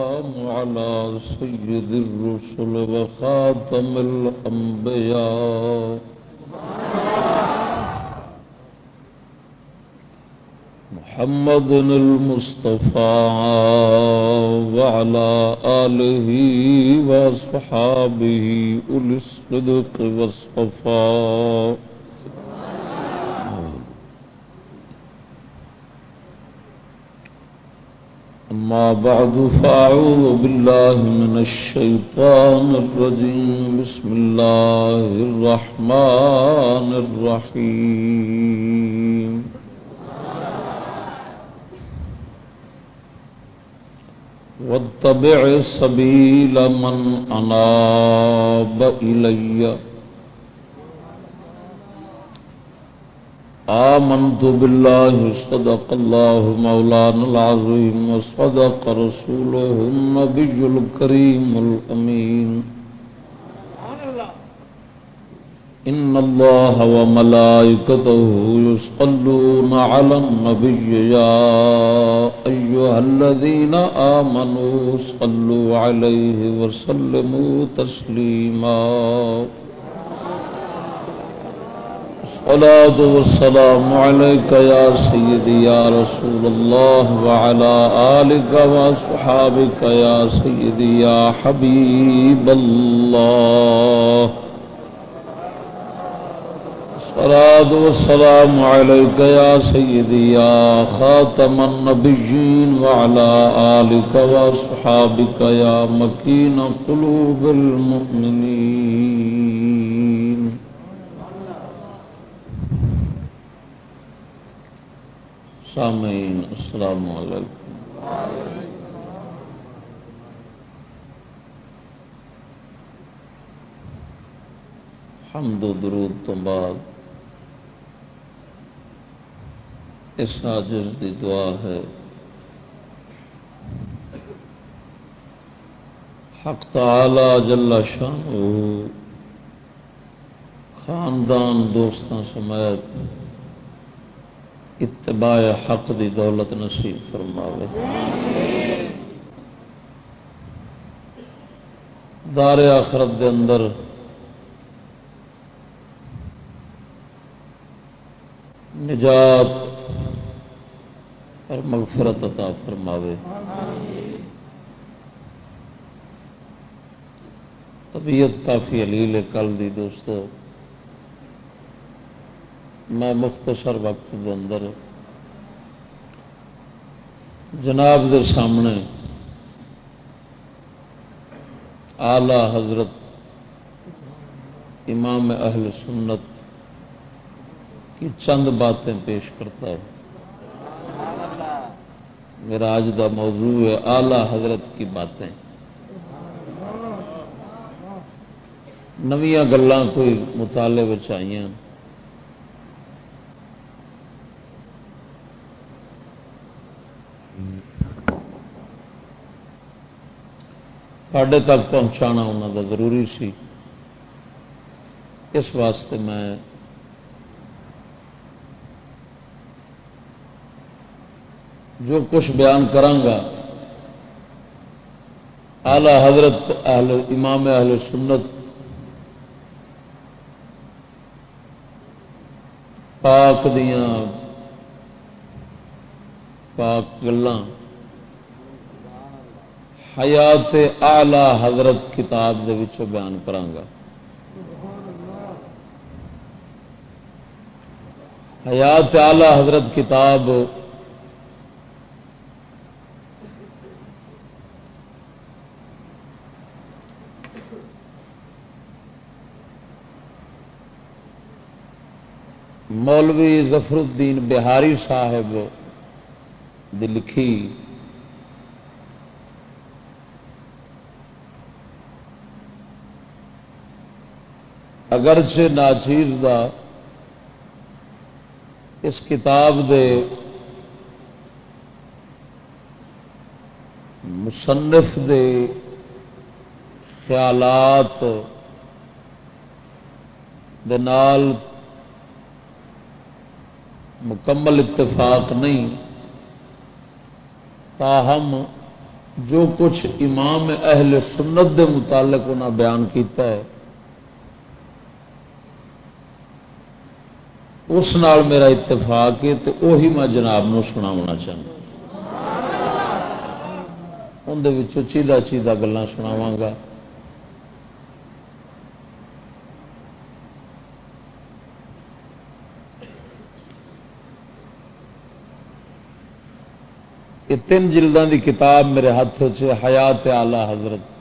السلام على سيد الرسل وخاتم الأنبياء. محمد المصطفى وعلى آله وصحابه أولي الصدق والصفاء. أما بعد، فأعوذ بالله من الشيطان الرجيم. بسم الله الرحمن الرحيم. واتبع سبيل من أناب إليّ. آمنت بالله صدق الله مولانا العظيم وصدق رسوله النبي الكريم الأمين. إن الله وملائكته يصلون على النبي. يا أيها الذين آمنوا صلوا عليه وسلموا تسليماً. الصلاة والسلام عليك يا سيدي يا رسول الله وعلى آلك وصحابك يا سيدي يا حبيب الله. الصلاة والسلام عليك يا سيدي يا خاتم النبيين وعلى آلك وصحابك يا مكين قلوب المؤمنين. سامعین، السلام علیکم۔ حمد و درود تو بعد اس عاجز دی دعا ہے، حق تعالی جل شان خاندان دوستوں سمیت اتباع حق دی دولت نصیب فرماوے۔ دار آخرت دے اندر نجات اور مغفرت عطا فرماوے۔ طبیعت کافی علیل ہے، کل دی دوستو۔ میں مختصر وقت دے اندر جناب دے سامنے آلہ حضرت امام اہل سنت کی چند باتیں پیش کرتا ہے۔ میرا آج کا موضوع ہے آلہ حضرت کی باتیں۔ نویاں گلیں کوئی مطالعے آئی ہیں سڈے تک پہنچانا انہوں کا ضروری سی۔ اس واسطے میں جو کچھ بیان کرانگا آلہ حضرت اہل، امام اہل سنت، پاک دیاں، پاک گلان حیات آلہ حضرت کتاب دے وچوں بیان کرانگا حیات آلہ حضرت کتاب مولوی ظفر الدین بہاری صاحب دی لکھی اگرچہ ناچیز دا اس کتاب دے مصنف دے خیالات دے نال مکمل اتفاق نہیں، تاہم جو کچھ امام اہل سنت دے متعلق انہیں بیان کیتا ہے اس نال میرا اتفاق ہے تو وہی میں جناب نو سنا چاہتا اندر چیدہ چیدہ گلان سناواں گا۔ یہ تین جلدوں کی کتاب میرے ہاتھ حیات آلہ حضرت۔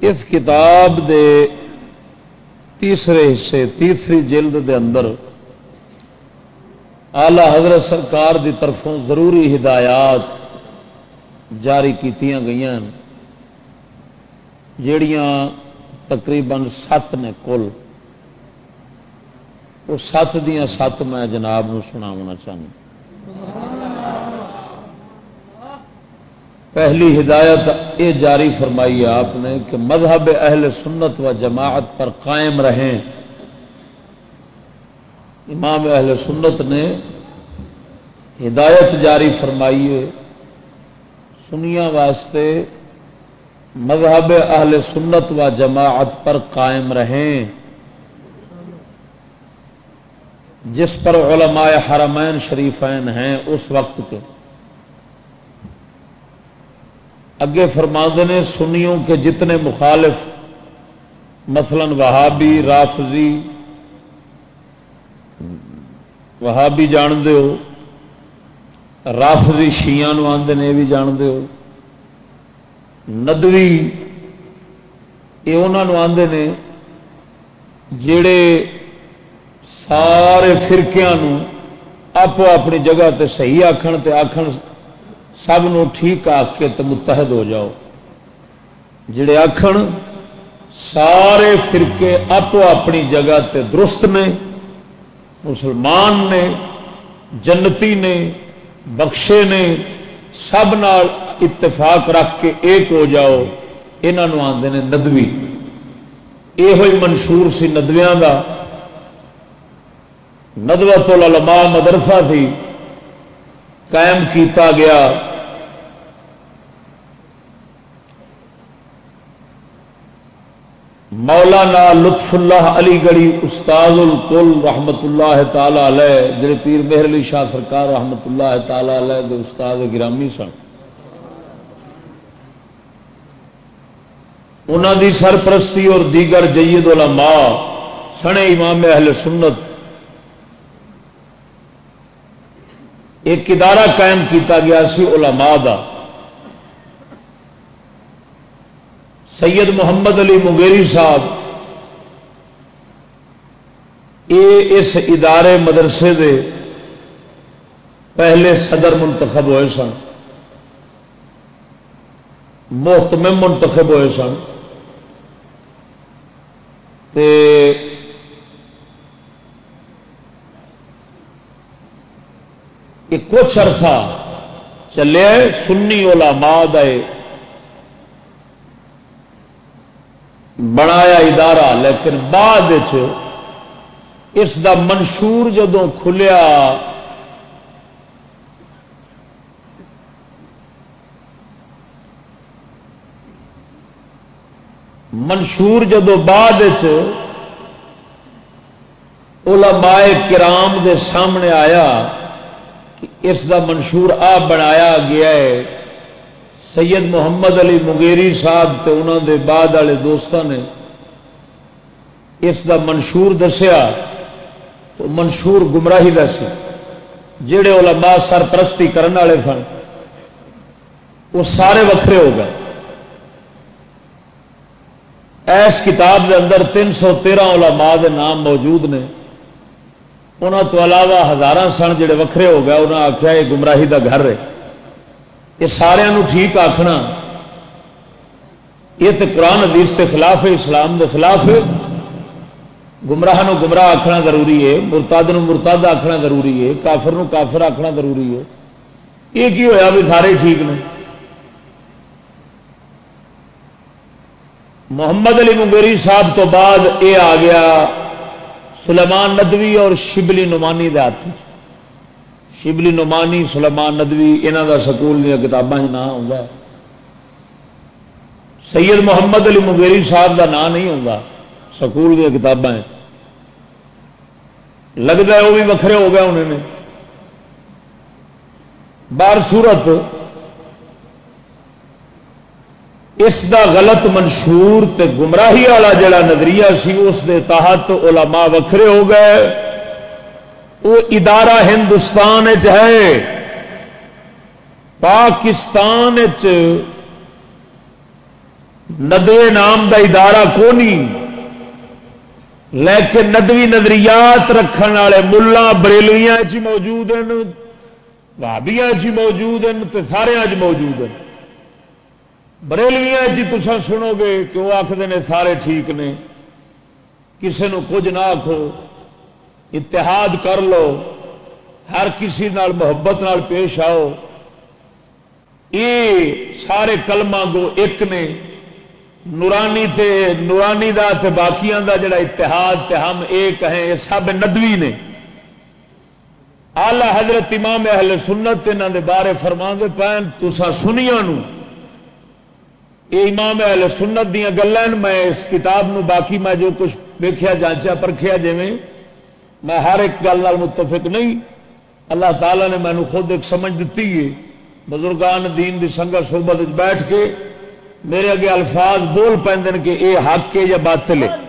اس کتاب دے تیسرے حصے، تیسری جلد دے اندر آلہ حضرت سرکار دی طرفوں ضروری ہدایات جاری کی گئی جڑیاں تقریباً سات نے کل۔ وہ سات دیا سات میں جناب نو سنا چاہوں پہلی ہدایت یہ جاری فرمائی ہے آپ نے کہ مذہب اہل سنت و جماعت پر قائم رہیں۔ امام اہل سنت نے ہدایت جاری فرمائی ہے۔ سنیا واسطے مذہب اہل سنت و جماعت پر قائم رہیں۔ جس پر علماء حرمین شریفین ہیں اس وقت کے۔ اگے فرماندے نے، سنیوں کے جتنے مخالف، مثلا وہابی، رافضی، وہابی جان ہو، رافضی شیان آدھے نے، یہ بھی جان ہو، ندوی، یہ انہوں آدھے نے جڑے سارے فرقیا آپ اپنی جگہ تے صحیح آخن تے آخن سب نو ٹھیک آخ کے تے متحد ہو جاؤ۔ جڑے آخن سارے فرقے آپ اپنی جگہ تے درست نے، مسلمان نے، جنتی نے، بخشے نے، سب نال اتفاق رکھ کے ایک ہو جاؤ۔ یہ آدھے نے ندوی۔ یہ منشور سی ندویاں کا ندوت العلماء مدرسہ سی قائم کیتا گیا۔ مولانا لطف اللہ علی گڑھی استاد الکل رحمت اللہ تعالی علیہ، جڑے پیر مہر علی شاہ سرکار رحمت اللہ تعالی علیہ دے استاد گرامی سن۔ انہوں دی سرپرستی اور دیگر جید علماء، سنے امام اہل سنت، ایک ادارہ قائم کیتا گیا سی علماء دا۔ سید محمد علی مغیری صاحب یہ اس ادارے مدرسے دے پہلے صدر منتخب ہوئے سن، محتمم منتخب ہوئے سن، تے کچھ عرصہ چلے سنی علماء دے بنایا ادارہ، لیکن بعد اس دا منشور جدو کھلیا، منشور جدو بعد علماء کرام دے سامنے آیا اس دا منشور آپ بنایا گیا ہے۔ سید محمد علی مگیری صاحب تے انہوں دے بعد والے دوستوں نے اس دا منشور دسیا تو منشور گمراہی کا سی۔ جہے علماء سرپرستی کرنے والے سن، وہ سارے وکھرے ہو گئے۔ اس کتاب دے اندر تین سو تیرہ علماء دے نام موجود نے۔ انہوں تو علاوہ ہزار سن جڑے وکھرے ہو گئے انہوں نے آخیا یہ گمراہی دا گھر ہے۔ یہ سارا ٹھیک آخنا یہ تو قرآن حدیث کے خلاف ہے، اسلام کے خلاف ہے۔ گمراہ نو گمراہ آخنا ضروری ہے مرتاد نو مرتاد آخنا ضروری ہے کافر نو کافر آخنا ضروری ہے۔ یہ کی ہویا بھی سارے ٹھیک نے؟ محمد علی مغیری صاحب تو بعد یہ آ گیا، سلیمان ندوی اور شبلی نمانی دے ہاتھ شبلی نمانی سلیمان ندوی یہاں کا سکول دیا کتابیں نام آ سید محمد علی مغیری صاحب کا نام نہیں آتا سکول دیا کتابیں لگتا ہے وہ بھی وکھرے ہو گئے انہوں نے بار صورت، اس دا غلط منشور تے گمراہی والا جڑا نظریہ سی، اس دے تحت علماء وکھرے ہو گئے۔ وہ ادارہ ہندوستان ہے۔ پاکستان ندوے نام دا ادارہ کونی؟ لیکن ندوی نظریات رکھن والے ملا بریلویاں چ موجود ہیں بھابیا چ موجود ہیں تو سارے چ موجود ہیں بریلویاں جی تسا سنو گے کہ وہ آخر نے سارے ٹھیک نے۔ کسی نو کچھ نہ آخو اتحاد کر لو، ہر کسی نال محبت نال پیش آؤ۔ یہ سارے کلما گو ایک نے، نورانی تے، نورانی دا تے باقیاں دا جڑا اتحاد تے ہم ایک ہیں یہ سب ندوی نے۔ آلہ حضرت امام اہل سنت انہوں دے بارے فرما دے پین تسا سنیا نو۔ اے امام اہل سنت دیا گلیں، میں اس کتاب نو باقی میں جو کچھ ویکیا جانچیا، پرکھیا جی میں ہر ایک گل متفق نہیں۔ اللہ تعالی نے مینو خود ایک سمجھ دیتی ہے۔ بزرگان دین دی سنگت صحبت بیٹھ کے میرے اگے الفاظ بول پہ کہ اے حق ہے یا باطل ہے۔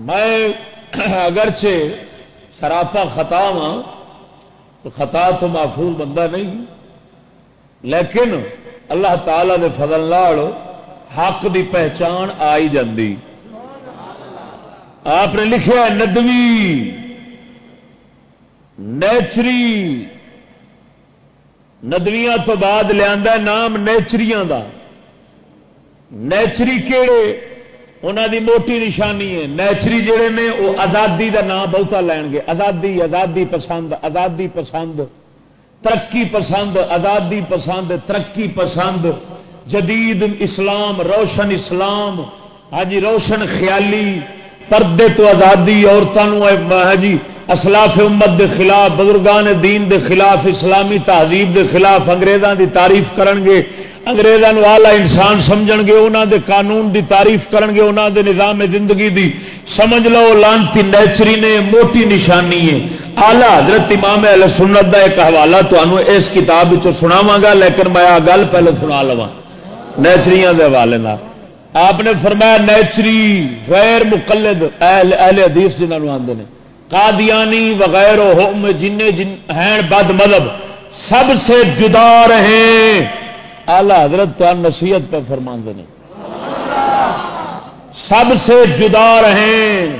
میں اگرچہ سراپا خطا ہاں تو خطا تو محفوظ بندہ نہیں، لیکن اللہ تعالی دے فضل لال حق دی پہچان آئی جاندی۔ آپ نے لکھا ندوی، نیچری۔ ندویاں تو بعد لیا نام نیچریاں دا۔ نیچری کہڑے انہوں دی موٹی نشانی ہے۔ نیچری جڑے نے، وہ آزادی دا نام بہتا لین گے۔ آزادی آزادی پسند آزادی پسند، ترقی پسند، آزادی پسند، ترقی پسند۔ جدید اسلام، روشن اسلام۔ ہاں جی روشن خیالی۔ پردے تو آزادی عورتوں ہاں جی اسلاف امت دے خلاف، بزرگان دین دے خلاف، اسلامی تہذیب دے خلاف انگریزوں دی تعریف کرن گے۔ انگریزوں آلہ انسان سمجھ گے انہوں دے قانون دی تعریف کرن گے انہوں دے نظام زندگی دی۔ سمجھ لو، لانتی نیچری نے، موٹی نشانی ہے۔ آلہ حضرت امام اہل سنت دا ایک حوالہ تمہیں اس کتاب سناوا گا، لیکن میں آ گل پہلے سنا لوا نیچری دے حوالے آپ نے فرمایا نیچری غیر مقلد اہل اہل حدیث جنہوں آتے ہیں قادیانی وغیرہ ہوم جن جن ہیں، بد مذہب۔ سب سے جدا رہے آلہ حضرت نصیحت پہ فرما نے۔ سب سے جدا رہیں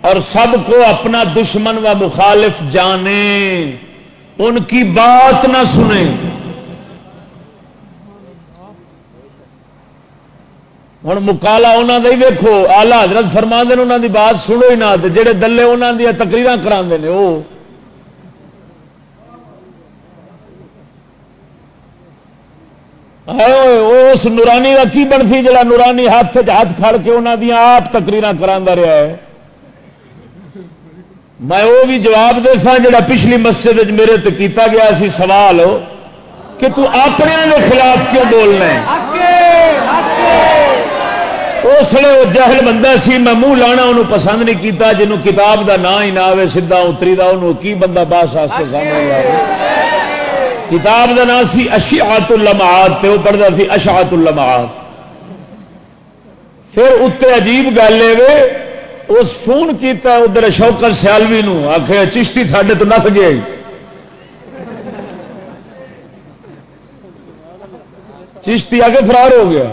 اور سب کو اپنا دشمن و مخالف جانیں، ان کی بات نہ سنیں۔ ہوں مکالا انہوں کا ہی ویکو آلہ حضرت فرما دین انہوں کی بات سنو ہی نہ جہے دلے انہوں دیا تقریر کرا وہ اس نورانی کا کی بنتی جا نورانی ہاتھ ہاتھ کھڑ کے انہوں دیا آپ تکریر کرا رہا ہے؟ میں وہ بھی جواب دے سا جا پچھلی مسجد میرے تے کیتا گیا سی سوال کہ تو اپنے کے خلاف کیوں بولنا اس لیے وہ جہل بندہ سی میں منہ لانا انہوں پسند نہیں کیتا جنہوں کتاب دا نام ہی نہ آئے سیدا اتری دا انہوں کی بندہ باس واسطے سامنے آئے کتاب کا نام سی اشیات المعاد تے وہ پڑھتا سی اشاعت المعاد پھر اتنے عجیب گل ہے اس فون کیتا ادھر شوکت سیالوی آخر چشتی سڈے تو نس گیا چشتی آ کے فرار ہو گیا۔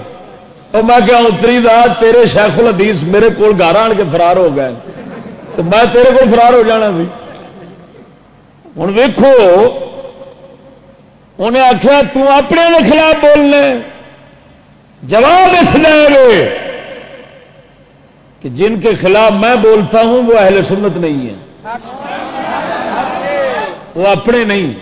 اور میں کیا اتری دا، تیرے شیخ الحدیث میرے کو گارا آن کے فرار ہو گئے۔ تو میں تیرے کو فرار ہو جانا بھی ہوں ویکو انہیں آخیا اپنے خلاف بولنے جواب اس لے کہ جن کے خلاف میں بولتا ہوں، وہ اہل سنت نہیں ہے وہ اپنے نہیں۔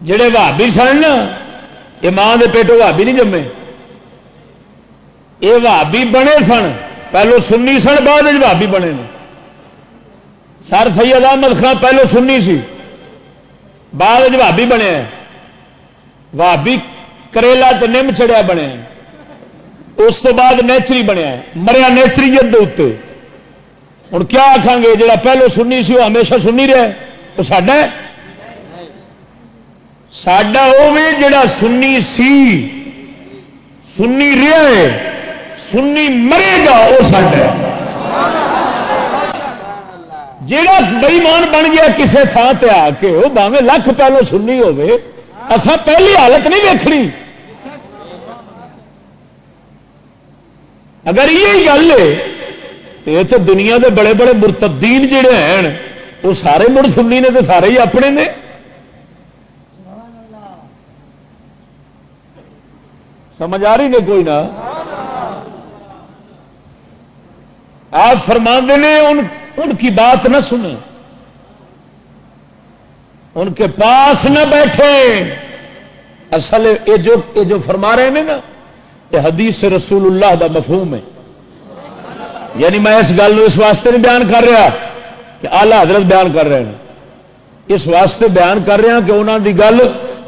جڑے بھابی سن یہ ماں کے پیٹوں بھابی نہیں جمے۔ یہ بھابی بنے سن، پہلو سنی سن، بعد بھابی بنے سر سید احمد خان پہلو سنی سی۔ بعد بھابی بنے۔ بھابی کریلا تو نم چڑیا بنے۔ اس تو بعد نیچری بنیا مریا نیچریت اتنے۔ ہوں کیا آخان گے؟ جا پہلو سنی سی، وہ ہمیشہ سنی رہا وہ سڈا سڈا وہ بھی جڑا سنی سی۔ سنی رہا ہے سنی مرے گا، وہ سڈا جڑا بئیمان بن گیا کسی تھان سے آ کے وہ باوے لکھ پہلو سنی ہوے اصا پہلی حالت نہیں ویکنی اگر یہ گل ہے، تو یہ تو دنیا دے بڑے بڑے مرتدین جڑے ہیں، وہ سارے مڑ سنی نے تو سارے ہی اپنے نے۔ سمجھ آ رہی نے کوئی نہ آپ فرما نے، ان ان کی بات نہ سنیں۔ ان کے پاس نہ بیٹھے۔ اصل یہ جو یہ جو فرما رہے ہیں نا، یہ حدیث رسول اللہ دا مفہوم ہے۔ یعنی میں اس گل اس واسطے نہیں بیان کر رہا کہ آلہ حضرت بیان کر رہے ہیں۔ اس واسطے بیان کر رہا کہ انہوں دی گل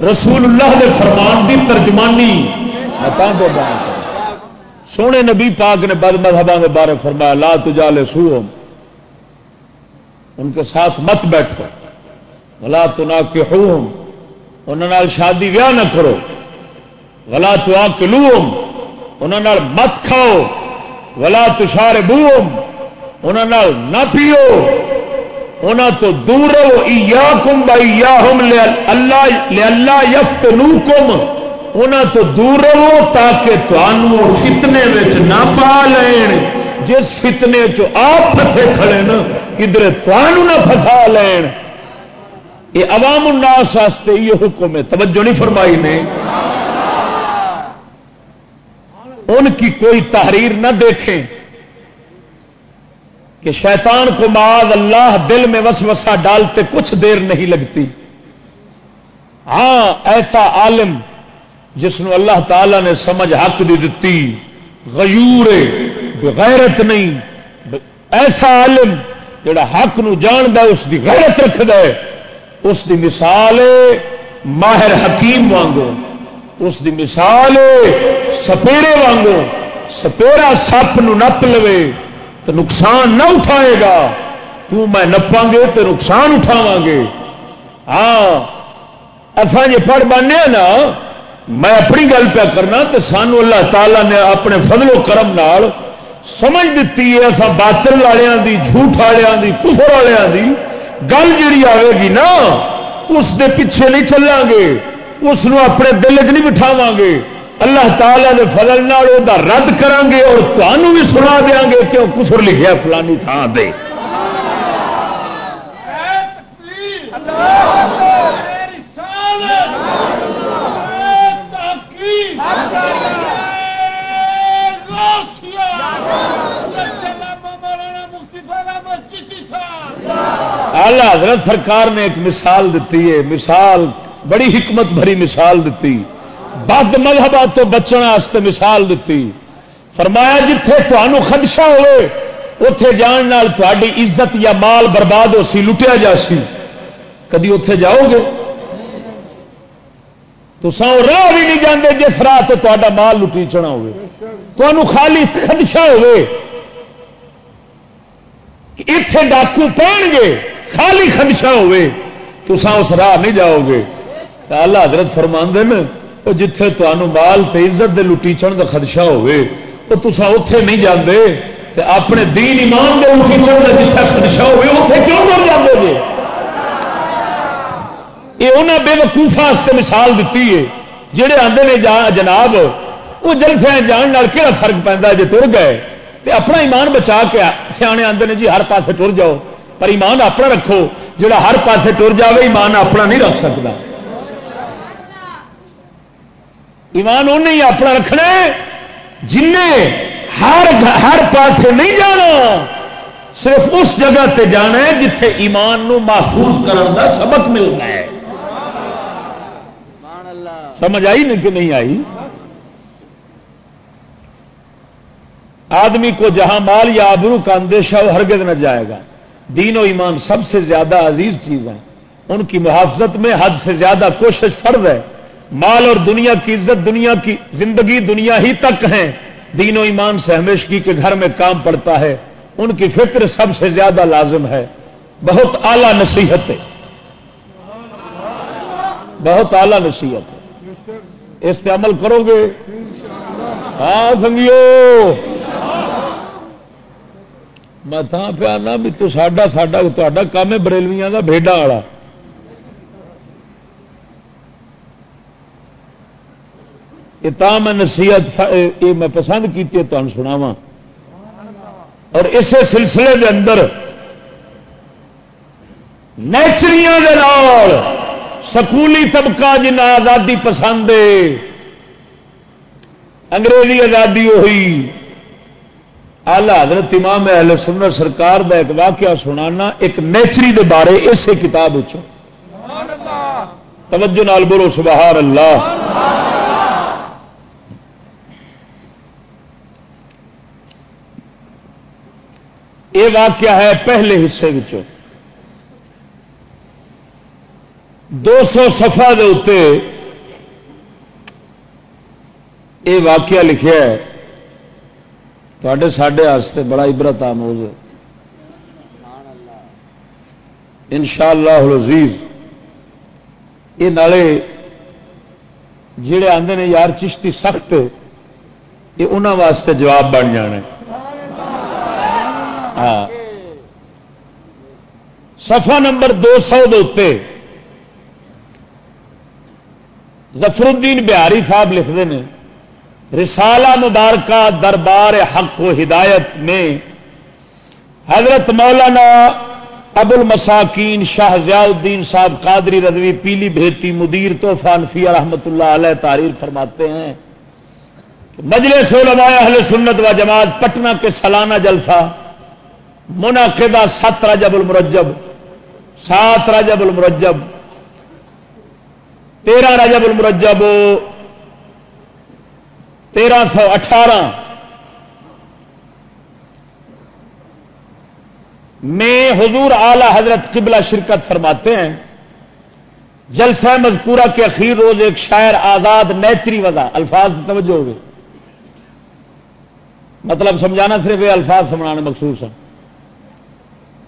رسول اللہ دے فرمان دی ترجمانی۔ سونے نبی پاک نے بد مذہبہ کے بارے فرمایا، لا تجالے سو ان کے ساتھ مت بیٹھو۔ ولا تو نہ انہوں شادی ویاہ نہ کرو۔ ولا تو آ کے انہوں مت کھاؤ۔ ولا تشار بوم انہوں نہ پیو۔ انہوں تو دور رہو۔ یا کم بائی یا ہم اللہ اللہ یفت نو کم انہوں تو دور رہو تاکہ تمہوں فتنے نہ پا لین۔ جس فتنے چ آپ پھسے کھڑے نا کدھر تمہوں نہ پھسا لین۔ یہ عوام الناس واسطے یہ حکم ہے۔ توجہ نہیں فرمائی نے۔ ان کی کوئی تحریر نہ دیکھیں کہ شیطان کو معاذ اللہ دل میں وسوسہ ڈالتے کچھ دیر نہیں لگتی۔ ہاں ایسا عالم جس نو اللہ تعالی نے سمجھ حق دی دتی غیور غیرت نہیں، ایسا عالم جڑا حق نو جان اس دی غیرت رکھد اس دی مثال ماہر حکیم وانگو، اس دی مثال سپیڑے وانگو۔ سپیڑا سپ نپ لو تو نقصان نہ اٹھائے گا۔ تو میں نپا گے تو نقصان اٹھاوا گے۔ ہاں اصا جی پڑھ بانے نا، میں اپنی گل پہ کرنا تو سانو اللہ تعالی نے اپنے فضل و کرم نال سمجھ دیتی ہے اصا باطل والوں دی، جھوٹ والوں دی، کفر والوں دی، گل جڑی آئے گی نا، اس دے پیچھے نہیں چلیں گے اس اپنے دل چ نہیں بٹھاو گے اللہ تعالی کے فضل نال رد کریں گے اور تمہوں بھی سنا دیا گے کہ وہ کسر لکھا فلانی تھان دے۔ اللہ حضرت سرکار نے ایک مثال دیتی ہے، مثال، بڑی حکمت بھری مثال دیتی بد مذہب تو بچنے واسطے مثال دیتی فرمایا، جتھے تمہوں خدشہ ہوئے اتے جان تاری عزت یا مال برباد ہو سی، لٹیا جا سی۔ کدی اتے جاؤ گے؟ تو سو راہ بھی نہیں جانے جس راہ تو تا مال لٹیچنا ہو خالی خدشہ ہوئے۔ اتے ڈاکو پہن گے خالی خدشہ ہوئے تو اس راہ نہیں جاؤ گے۔ اللہ حضرت فرما وہ جتھے تمہوں مال تے عزت دے لٹیچن کا خدشہ ہوے وہ تسا اتے نہیں جاندے۔ تے اپنے دین ایمان دے لٹیچن کا جتھا خدشہ ہوے اتے کیوں مر جاندے جے؟ یہ انہیں بے وقوفا مثال دیتی ہے۔ جہے آتے نے جناب وہ جلفے جان کہڑا فرق پہنتا جی تر گئے؟ تے اپنا ایمان بچا کے سیانے آتے ہیں جی ہر پاسے ٹر جاؤ۔ پر ایمان اپنا رکھو، جڑا ہر پاسے ٹر جائے ایمان اپنا نہیں رکھ سکتا ایمان انہیں ہی اپنا رکھنا جن ہر ہر پاس نہیں جانا، صرف اس جگہ تے جانا ہے جتھے ایمان نو محفوظ کرنے کا سبق ملنا ہے۔ سمجھ آئی نہیں کہ نہیں آئی؟ آدمی کو جہاں مال یا آبرو کا اندیشہ وہ ہرگز نہ جائے گا۔ دین و ایمان سب سے زیادہ عزیز چیز ہیں۔ ان کی محافظت میں حد سے زیادہ کوشش فرض ہے۔ مال اور دنیا کی عزت دنیا کی زندگی دنیا ہی تک ہیں۔ دین و ایمان سے ہمیشگی کے گھر میں کام پڑتا ہے۔ ان کی فکر سب سے زیادہ لازم ہے۔ بہت اعلی نصیحت ہے۔ بہت اعلی نصیحت ہے۔ اس پہ عمل کرو گے۔ ہاں سنگیو۔ میں تھا پہ آنا بھی تو ساڈا ساڈا تا کام ہے بریلویاں کا بھیڈا والا یہ میں نصیحت یہ میں پسند کی تمہیں سناوا اور اسی سلسلے کے اندر نیچری سکولی طبقہ جنہ آزادی پسند ہے انگریزی آزادی ہوئی آلہ حضرت امام اہل سنت سرکار کا ایک واقعہ سنانا، ایک نیچری دے بارے اسی کتاب توجہ نال بولو سبحان اللہ یہ واقعہ ہے پہلے حصے دو سو سفا اتنے یہ واقعہ لکھا ہے۔ تے سڈے بڑا عبرت آموز ہے ان شاء اللہ عزیز یہ نالے جڑے آتے ہیں یار چشتی سخت یہ انہوں واسطے جواب بن جانے ہاں سفا نمبر دو سو دے ظفر الدین بہاری صاحب لکھتے ہیں رسالہ مبارکہ دربار حق و ہدایت میں حضرت مولانا ابو المساکین شاہ ضیاء الدین صاحب قادری رضوی پیلی بھیتی مدیر توفانفی رحمت اللہ علیہ تعریر فرماتے ہیں مجلس علماء اہل سنت و جماعت پٹنہ کے سالانہ جلسہ منعقدہ سات رجب المرجب، سات رجب المرجب، تیرہ رجب المرجب تیرہ سو اٹھارہ۔ میں حضور اعلی حضرت قبلہ شرکت فرماتے ہیں۔ جلسہ مذکورہ کے اخیر روز ایک شاعر آزاد نیچری وضع۔ الفاظ توجہ ہو گئے۔ مطلب سمجھانا صرف یہ الفاظ سمجھانے مخصوص ہیں۔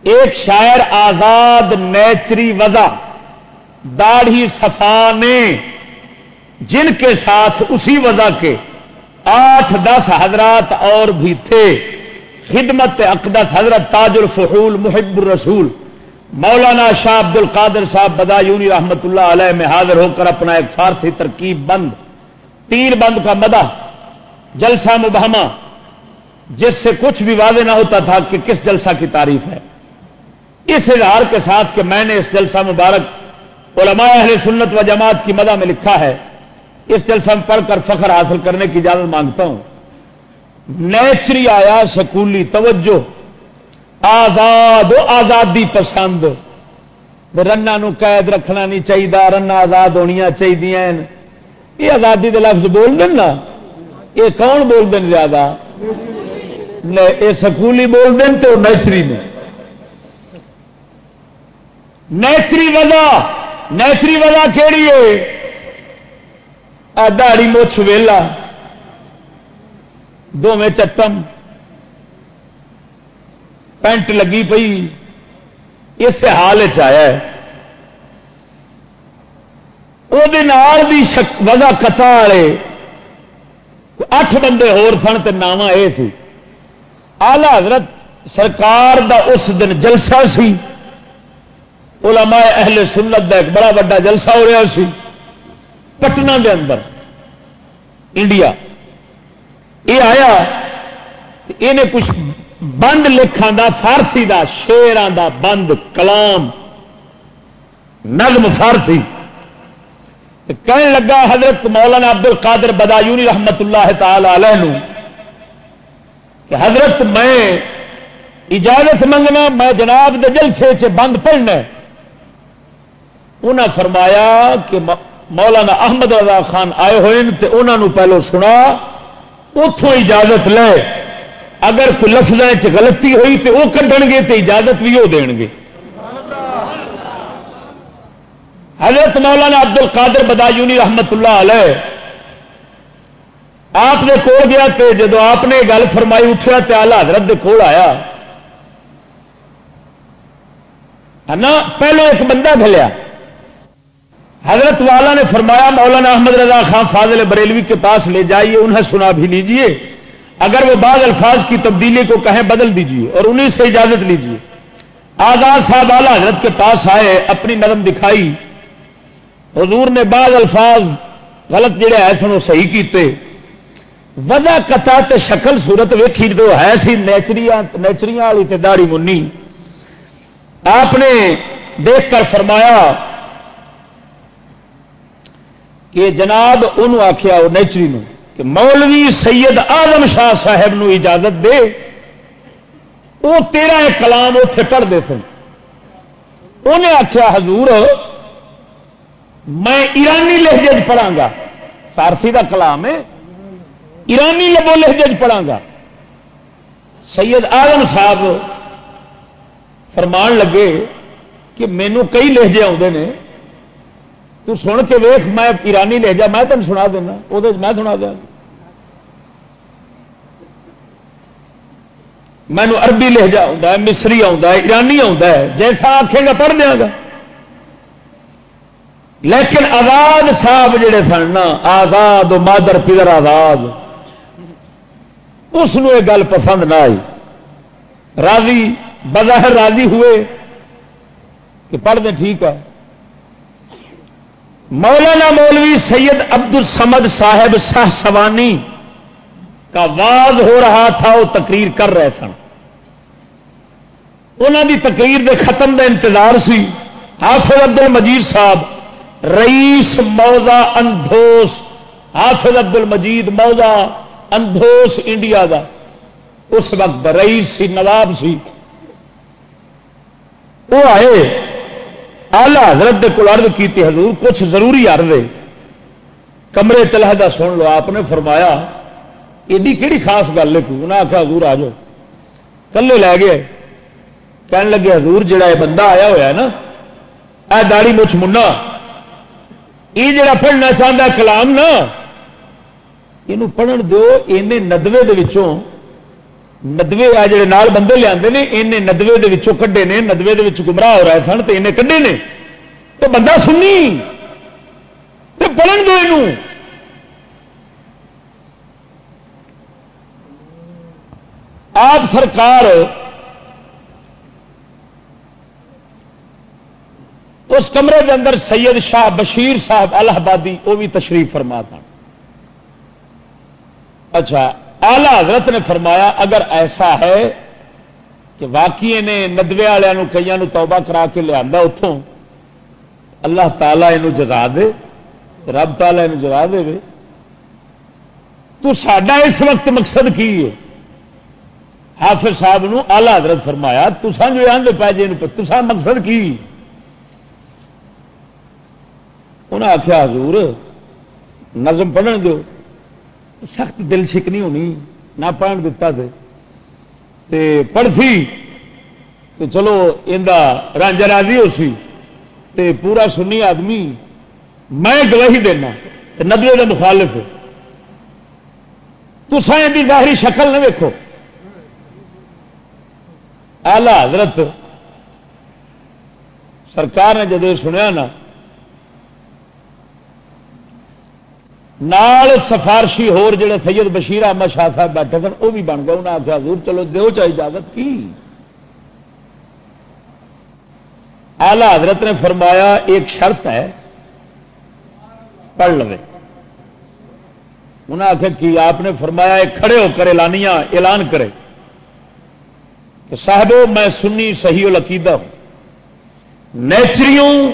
ایک شاعر آزاد نیچری وضع، داڑھی صفا نے جن کے ساتھ اسی وضع کے آٹھ دس حضرات اور بھی تھے۔ خدمت اقدت حضرت تاج الفحول محب الرسول۔ مولانا شاہ عبد القادر صاحب بدا یونی رحمت اللہ علیہ میں حاضر ہو کر اپنا ایک فارسی ترکیب بند، تیر بند کا مدہ جلسہ مبہمہ، جس سے کچھ بھی واضح نہ ہوتا تھا کہ کس جلسہ کی تعریف ہے۔ اس اظہار کے ساتھ کہ میں نے اس جلسہ مبارک علماء اہل سنت و جماعت کی مدہ میں لکھا ہے۔ اس جلسہ میں پڑھ کر فخر حاصل کرنے کی اجازت مانگتا ہوں۔ نیچری آیا، سکولی توجہ، آزاد آزادی پسند۔ رنا قید رکھنا نہیں چاہیے رنا آزاد ہونی چاہیے یہ آزادی کے لفظ بول دینا یہ کون بول دیں زیادہ؟ یہ سکولی بول دیں تو نیچری نے۔ نیچری وجہ نیچری وجہ کہڑی ہے؟ دہڑی مچھ ویلا دونوں چٹم، پینٹ لگی پئی اس حال چیا وہ بھی وجہ کتا والے اٹھ بندے ہور سن تو ناواں یہ سی۔ آلہ حضرت سرکار دا اس دن جلسہ سی۔ علماء اہل سنت کا ایک بڑا وا جلسہ ہو رہا سی۔ پٹنہ دے اندر۔ انڈیا۔ یہ آیا یہ کچھ بند لکھان دا، فارسی دا شیران دا بند، کلام، نظم فارسی۔ کہنے لگا حضرت مولانا عبد القادر بدایونی رحمت اللہ تعالی علیہ کہ حضرت میں اجازت منگنا، میں جناب دے جلسے سے بند پڑھنا انہاں فرمایا کہ مولانا احمد رضا خان آئے ہوئے تو انہوں پہلو سنا اتوں اجازت لے۔ اگر کوئی لفظ غلطی ہوئی تو وہ کھن گے تو اجازت بھی وہ دین گے۔ حضرت مولانا عبد القادر بدایونی رحمت اللہ علیہ، آپ نے کول گیا تو جدو آپ نے گل فرمائی اٹھا تو آلہ حضرت دے کول آیا۔ ہے نا؟ پہلو ایک بندہ بھلیا حضرت والا نے فرمایا، مولانا احمد رضا خان فاضل بریلوی کے پاس لے جائیے، انہیں سنا بھی لیجیے۔ اگر وہ بعض الفاظ کی تبدیلی کو کہیں بدل دیجیے اور انہیں سے اجازت لیجیے۔ آزاد صاحب اعلی حضرت کے پاس آئے، اپنی نرم دکھائی۔ حضور نے بعض الفاظ غلط جڑے آئے تھے وہ صحیح کیتے۔ وجہ کتا تے شکل صورت ویکھی، جو ہے سی نیچری والی داڑی منی۔ آپ نے دیکھ کر فرمایا کہ جناب ان آخیا وہ نیچری نو کہ مولوی سید آدم شاہ صاحب نو اجازت دے وہ تیرا ایک کلام اتے پڑھتے سن۔ انہیں آخیا حضور، میں ایرانی لہجے پڑھا گا۔ فارسی کا کلام ہے۔ ایرانی لبو لہجے پڑھا گا۔ سید آدم صاحب فرمان لگے کہ مینو کئی لہجے آتے ہیں تو سن کے ویخ میں ایرانی لے جا، میں تین سنا دینا وہ میں سنا دیا۔ مینو اربی لہجا آ مصری ایرانی آ جیسا آخے گا پڑھ دیا گا۔ لیکن آزاد صاحب جڑے سن نا، آزاد مادر پدر آزاد، اس یہ گل پسند نہ آئی۔ راضی، بظاہر راضی ہوئے کہ پڑھ دیں ٹھیک ہے۔ مولانا مولوی سید عبد السمد صاحب سہ سوانی کا واز ہو رہا تھا، وہ تقریر کر رہے سن۔ انہوں دی تقریر دے ختم دے انتظار سی۔ حافظ عبد المجید صاحب، رئیس موزا اندوس حافظ عبد المجید موزا اندوس انڈیا دا۔ اس وقت رئیس سی، نواب سی۔ وہ آئے۔ آلہ حضرت کو ارد کی حضور، کچھ ضروری ارد کمرے چلحدہ سن لو، آپ نے فرمایا، ایڈی کہڑی خاص گل ہے انہیں آخیا حضور آ جاؤ کلے لے گئے۔ کہن لگے، حضور، جڑا یہ بندہ آیا ہوا ہے نا، اے داڑی مچھ منا یہ جڑا پڑھنا چاہتا کلام نا یہ پڑھن دو ندوے دوں ندوے آ جڑے نال بندے لیا ندوے کڈے نے ندوے گمراہ ہو رہے سن تو انہیں کڈے نے تو بندہ سنی تو پڑھن دو یہ آپ سرکار اس کمرے کے اندر سید شاہ بشیر صاحب الہبادی وہ بھی تشریف فرما تھا اچھا آلہ حضرت نے فرمایا، اگر ایسا ہے کہ واقعی نے ندوے والوں کئی توبہ کرا کے لیا اتوں اللہ تعالیٰ یہ جگا دے رب تعالیٰ یہ جگا دے تو سڈا اس وقت مقصد کی ہے؟ حافظ صاحب نو آلہ حضرت فرمایا تسان جو آدھے پی جی تسان مقصد کی؟ انہیں آخیا حضور نظم پڑھن دو سخت دل شکنی ہونی، نہ پڑھن دتا تے۔ پڑھی تو چلو اندر رانجا راضی ہو سی۔ تے پورا سنی آدمی، میں گواہی دینا ندوے کا مخالف۔ تسان کی ظاہری شکل نہ ویکو آلہ حضرت سرکار نے جدو سنیا نا نال سفارشی ہور جڑے سید بشیر احمد شاہ صاحب بیٹھے سن وہ بھی بن گئے انہیں آخیا حضور چلو دو چاہے اجازت کی؟ آلہ حضرت نے فرمایا، ایک شرط ہے، پڑھ لو انہیں آخیا کی آپ نے فرمایا ایک کھڑے ہو کر اعلانیہ اعلان کرے۔ کہ صاحب میں سنی صحیح العقیدہ ہوں۔ نیچریوں،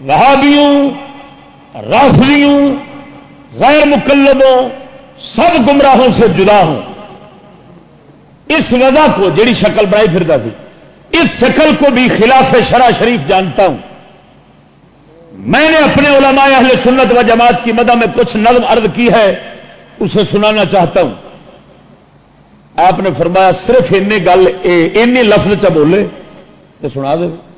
وہابیوں رافریوں غیر مقلدوں سب گمراہوں سے جدا ہوں۔ اس وجہ کو جڑی شکل بنائی پھرتا تھی اس شکل کو بھی خلاف شرع شریف جانتا ہوں۔ میں نے اپنے علماء اہل سنت و جماعت کی مدہ میں کچھ نظم عرض کی ہے، اسے سنانا چاہتا ہوں۔ آپ نے فرمایا، صرف این گل این لفظ چ بولے، تو سنا دے۔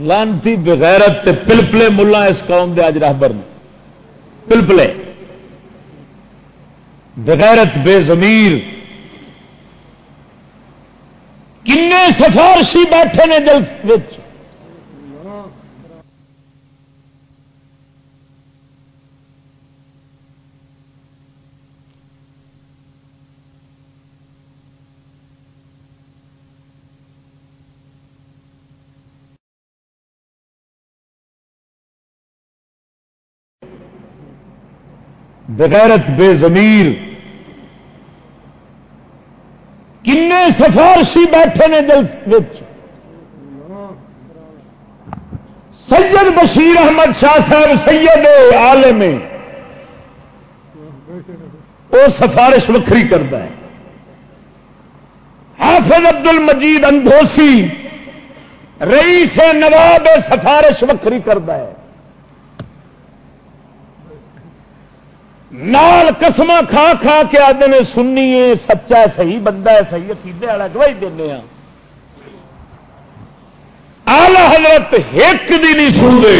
لانتی بغیرت پلپلے ملا اس قوم دے اج راہبر نے۔ پلپلے۔ بغیرت بے زمیر کنے سفارشی بیٹھے نے دل بغیرت، بے زمیر کن سفارشی بیٹھے نے دل سید بشیر احمد شاہ صاحب سید عالم وہ سفارش وکری کرتا ہے۔ حافظ عبد المجید اندوسی، رئیس نواب سفارش وکری کرتا ہے۔ نال قسم کھا کھا کے آدھے نے سننی ہے سچا ہے صحیح بندہ ہے صحیح عقیدے والا گواہی دینا آلہ حضرت ایک بھی نہیں سنتے۔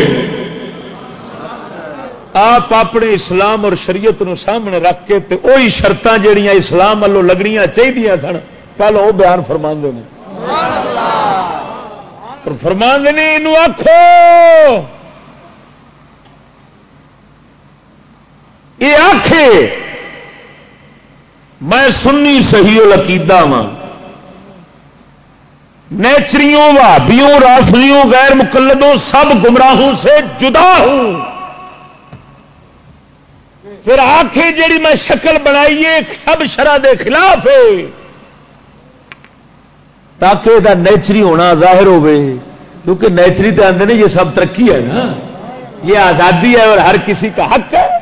آپ اپنے اسلام اور شریعت نو سامنے رکھ کے تے وہی شرط جہیا اسلام والوں لگنیا چاہیے سن پہلے وہ بیان فرما نے۔ فرما نے آخو یہ آخ میں سنی صحیح العقیدہ وا نیچریوں بھابیوں رافلیوں غیر مقلدوں، سب گمراہوں سے جدا ہوں۔ پھر آخے جیڑی میں شکل بنائیے سب شرح دے خلاف ہے۔ تاکہ یہ نیچری ہونا ظاہر ہوے کیونکہ نیچری تو آدھے یہ سب ترقی ہے نا۔ یہ آزادی ہے اور ہر کسی کا حق ہے۔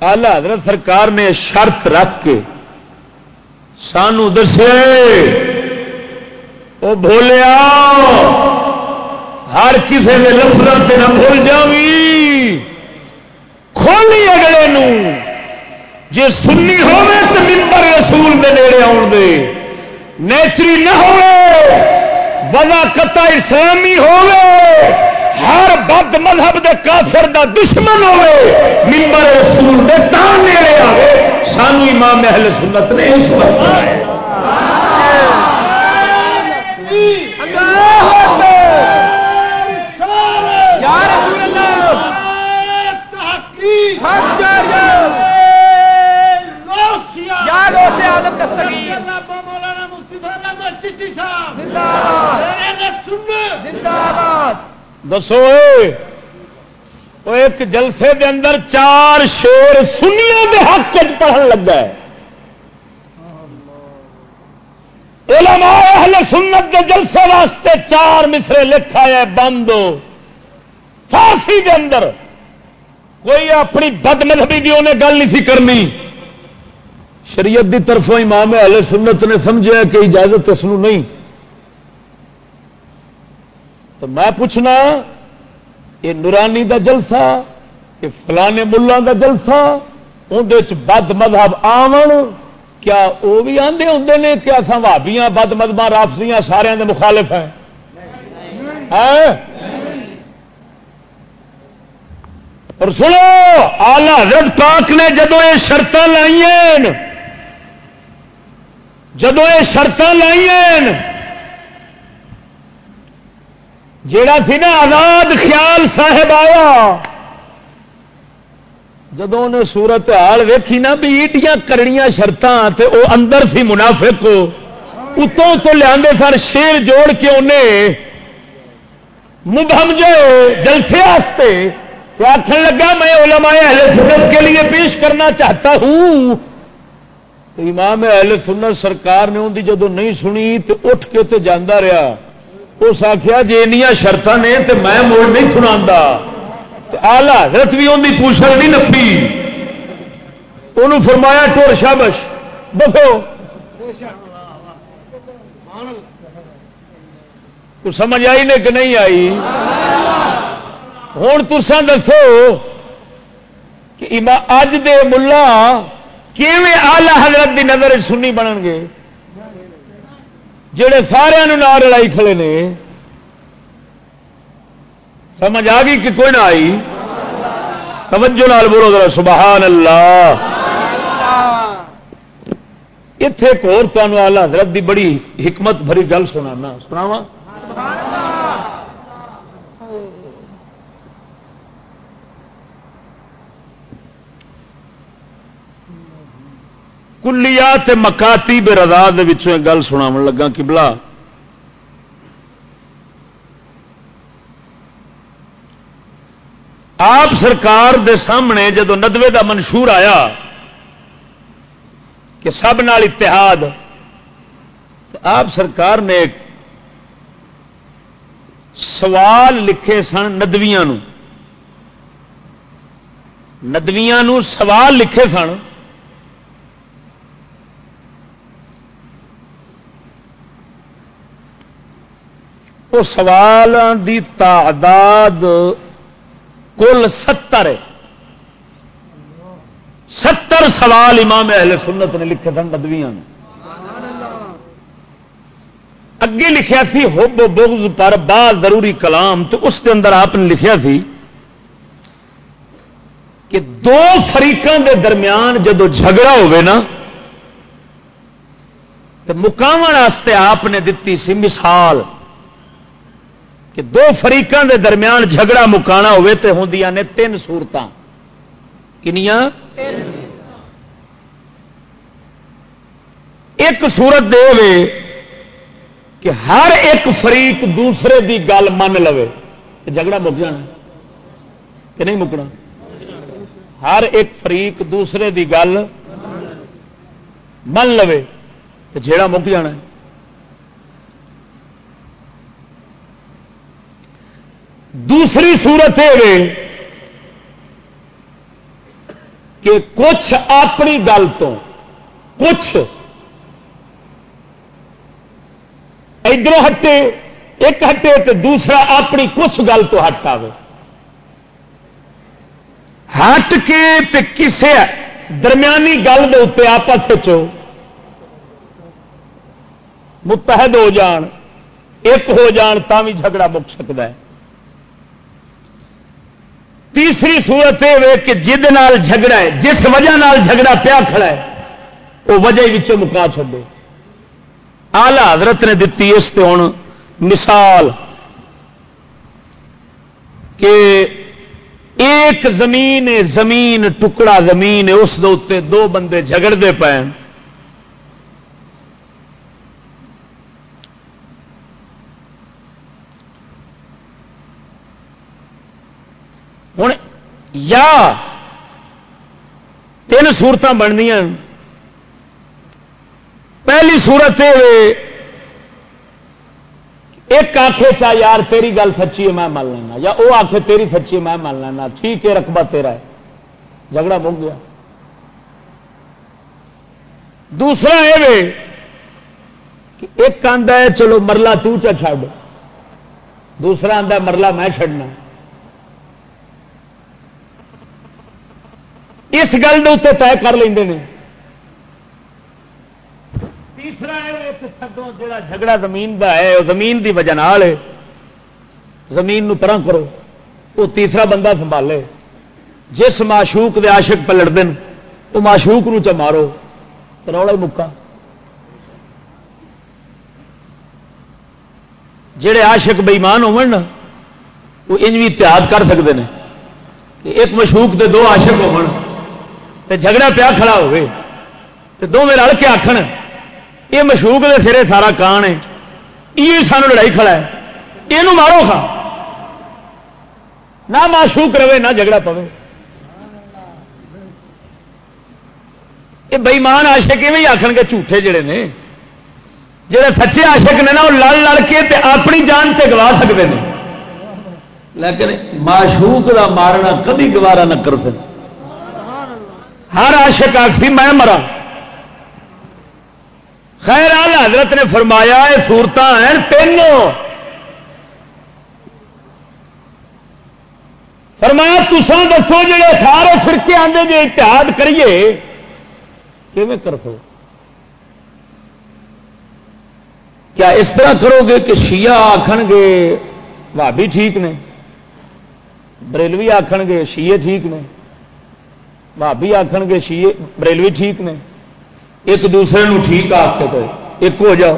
آلہ حضرت سرکار نے شرط رکھ کے سانو دسے وہ بولیا ہر کسی نے لفظ نہ بھول جاوی۔ کھولی اگلے نو۔ جی سنی ہوے تو ممبر رسول دے نیڑے آن دے۔ نیچری نہ ہوئے وزا کتا اسلامی ہوئے ہر بد مذہب دے کافر دا دشمن ہوئے ممبر رسول دے تان نیڑے آئے سانو امام اہل سنت نے اس وقت دسو ایک جلسے دے اندر چار شیر سنیا کے حق پڑھن لگا ہے۔ علماء اہل سنت کے جلسے واسطے چار مصرے لکھا ہے بند۔ فارسی دے اندر کوئی اپنی بد مذہبی کی انہیں گل نہیں سی کرنی۔ شریعت دی طرفوں امام اہل سنت نے سمجھا کہ اجازت اس نہیں۔ تو میں پوچھنا، یہ نورانی دا جلسہ، یہ فلانے ملان دا جلسہ اندر بد مذہب آمن کیا وہ بھی آدھے ہوں نے کہ اصا بھابیاں بد مذہب رافسیاں سارے دے مخالف ہیں؟ اور سنو آلہ حضرت پاک نے جدو یہ شرط لائی جدو یہ شرط لائی جیڑا تھی نا آزاد خیال صاحب آیا جدو نے سورت حال ویکھی نا بھی ایٹیاں کرنیاں شرط وہ اندر سی منافق اتوں تو لیا سر شیر جوڑ کے انہیں مبہم جو جلسے آستے تو آخر لگا میں علماء اہل سنت کے لیے پیش کرنا چاہتا ہوں۔ تو امام اہل سنت سرکار نے ان کی جدو نہیں سنی تو اٹھ کے تو جانا رہا۔ اس آخیا جی ان شرط نے تو میں موڑ نہیں سنا آلہ حضرت بھی ان کی پوچھل نہیں نپی انہوں فرمایا ٹور شابش۔ بفو تو سمجھ آئی نے کہ نہیں آئی؟ ہوں تسان دسو کہ اج دے ملا کیویں آلہ حضرت دی نظر سنی بنن گے؟ جڑے سارے نہ لڑائی کھڑے نے، سمجھ آ گئی کہ کوئی نہ آئی؟ توجہ نال بولو ذرا، سبحان اللہ۔ اتے ایک اور تمہوں آلہ، حضرت دی بڑی حکمت بھری گل سنا سناوا کلیات مکاتی بے رضا گل سنا لگا کہ بلا آپ سرکار دے سامنے جدو ندوے دا منشور آیا کہ سب نال اتحاد آپ سرکار نے سوال لکھے سن ندویاں ندویاں سوال لکھے سن سوال دی تعداد کل ستر ستر سوال امام اہل سنت نے لکھے سن ندویاں اگے لکھیا سی ہوب بغض پر با ضروری کلام تو اس کے اندر آپ نے لکھیا سی کہ دو فریقوں کے درمیان جدو جھگڑا ہوئے نا تو مقام آپ نے دتی سی مثال۔ کہ دو فریقوں دے درمیان جھگڑا مکانا ہوئے تے ہوں نے تین سورت کنیا ایک سورت دے وے کہ ہر ایک فریق دوسرے دی گل من لو جھگڑا مک جانا کہ نہیں مکنا؟ ہر ایک فریق دوسرے دی گل من لو جیڑا مک جانا ہے۔ دوسری صورت یہ کہ کچھ اپنی گل تو، کچھ ادھر ہٹے، ایک ہٹے تو دوسرا اپنی کچھ گل تو ہٹ آئے ہٹ کے کسے درمیانی گل کے اتنے آپس متحد ہو جان، ایک ہو جان تا بھی جھگڑا مک سکتا ہے۔ تیسری صورت یہ کہ جد نال جھگڑا ہے، جس وجہ نال جھگڑا پیا کھڑا ہے، وہ وجہ مکا چڈے آلہ حضرت نے دتی اس سے ہوں مثال کہ ایک زمین زمین، ٹکڑا زمین اس دو بندے جھگڑتے پے ہوں یا تین سورت بننیا پہلی سورت ایک آخے چا یار تیری گل سچی ہے، میں مان لینا۔ یا وہ آخے تیری سچی ہے، میں مان لینا۔ ٹھیک ہے، رقبہ تیرا ہے۔ جھگڑا مک گیا۔ دوسرا یہ ایک آدھا ہے، چلو مرلا تا چڈ دوسرا آدھا مرلا میں چڈنا اس گل کے اتنے طے کر لیں تیسرا جا جھگڑا زمین کا ہے زمین کی وجہ زمین پرا کرو، وہ تیسرا بندہ سنبھالے۔ جس معشوق دے عاشق پلڑ دن وہ معشوق نو چ مارو۔ رولا ہی مکا جڑے عاشق بئیمان ہو وہ انج بھی اتحاد کر سکتے ہیں کہ ایک مشوق دے دو عاشق ہو جھگڑا پیا کھڑا ہوئے۔ تو دو میرے رل کے آخر یہ مشہور کے سرے سارا کان ہے۔ یہ سان لڑائی کھڑا ہے۔ یہ مارو کھا۔ نہ معشوق رہے، نہ جھگڑا پوے۔ یہ بئیمان آشے کہ آخر گے جھوٹے جڑے نے۔ جہے سچے آشک نے نا وہ لڑ لڑ کے تے اپنی جان تے گوا سکتے ہیں لیکن معشوق کا مارنا کبھی گوارا نہ کر سکتے ہر آشک آخسی میں مرا۔ خیر آل حضرت نے فرمایا، یہ سورت ہیں تینوں۔ فرمایا تسان دسو جڑے سارے فرقے آتے جی اتحاد کریے کیون کر سو کیا اس طرح کرو گے کہ شیعہ آخن گے بھابی ٹھیک نے، بریلوی آخن گے شیے ٹھیک نے؟ بھابی آخن گے شیے بریلوی ٹھیک نے ایک دوسرے نو ٹھیک آخ کے ایک ہو جاؤ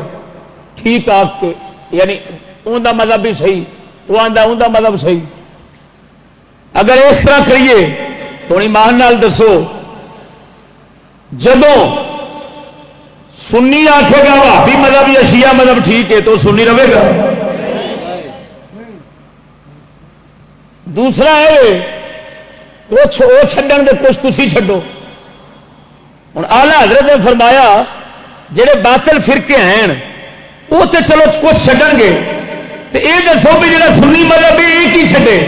ٹھیک آخ کے یعنی ان مذہب بھی صحیح وہ آتا ان مذہب صحیح اگر اس طرح کریے تو ایمان نال دسو جب سنی آخے گا بھابی مذہب یا شیعہ مذہب ٹھیک ہے تو سنی رہے گا دوسرا ہے وہ چڈن دے کچھ تھی چڈو ہوں آلہ حضرت نے فرمایا جہے باطل فرقے ہیں، وہ تو چلو کچھ چڈن گے۔ تو یہ دسو بھی جا سنی مذہب یہ کی چڈے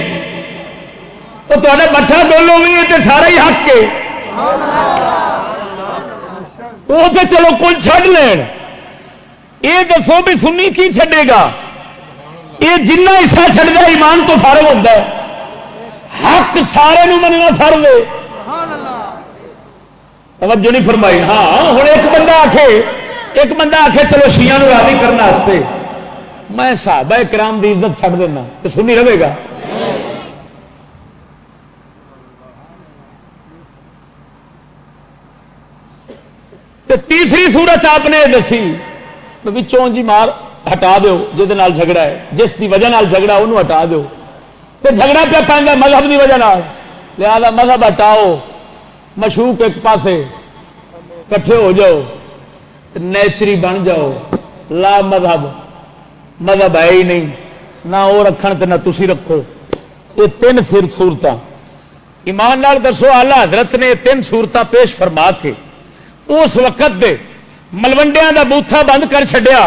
تو تے بٹھا بولو بھی تو سارا ہی حق کے وہ تو چلو کل چڈ لین۔ یہ دسو بھی سنی کی چڈے گا۔ یہ جنہ حصہ چڑھتا ایمان تو فارغ ہوتا ہے۔ حق سارے مننا فرض ہے توجہ نہیں فرمائی۔ ہاں ہوں ایک بندہ آخے ایک بندہ آخے چلو شیا راضی کرنے میں صحابہ کرام کی عزت چھڈ دینا تو سنی رہے گا۔ تیسری صورت آپ نے دسی بچوں جی مار ہٹا دو جہد جھگڑا ہے۔ جس کی وجہ جھگڑا انہوں ہٹا دو تو جھگڑا پہ پہنتا مذہب کی وجہ لہذا مذہب ہٹاؤ، مشوق ایک پاسے کٹھے ہو جاؤ، نیچری بن جاؤ۔ لا مذہب مذہب ہے ہی نہیں۔ نہ وہ رکھ نہ تھی رکھو۔ یہ تین سر سورت ایمان نال دسو آلہ حضرت نے تین سورت پیش فرما کے اس وقت دے ملوڈیا کا بوتھا بند کر چڈیا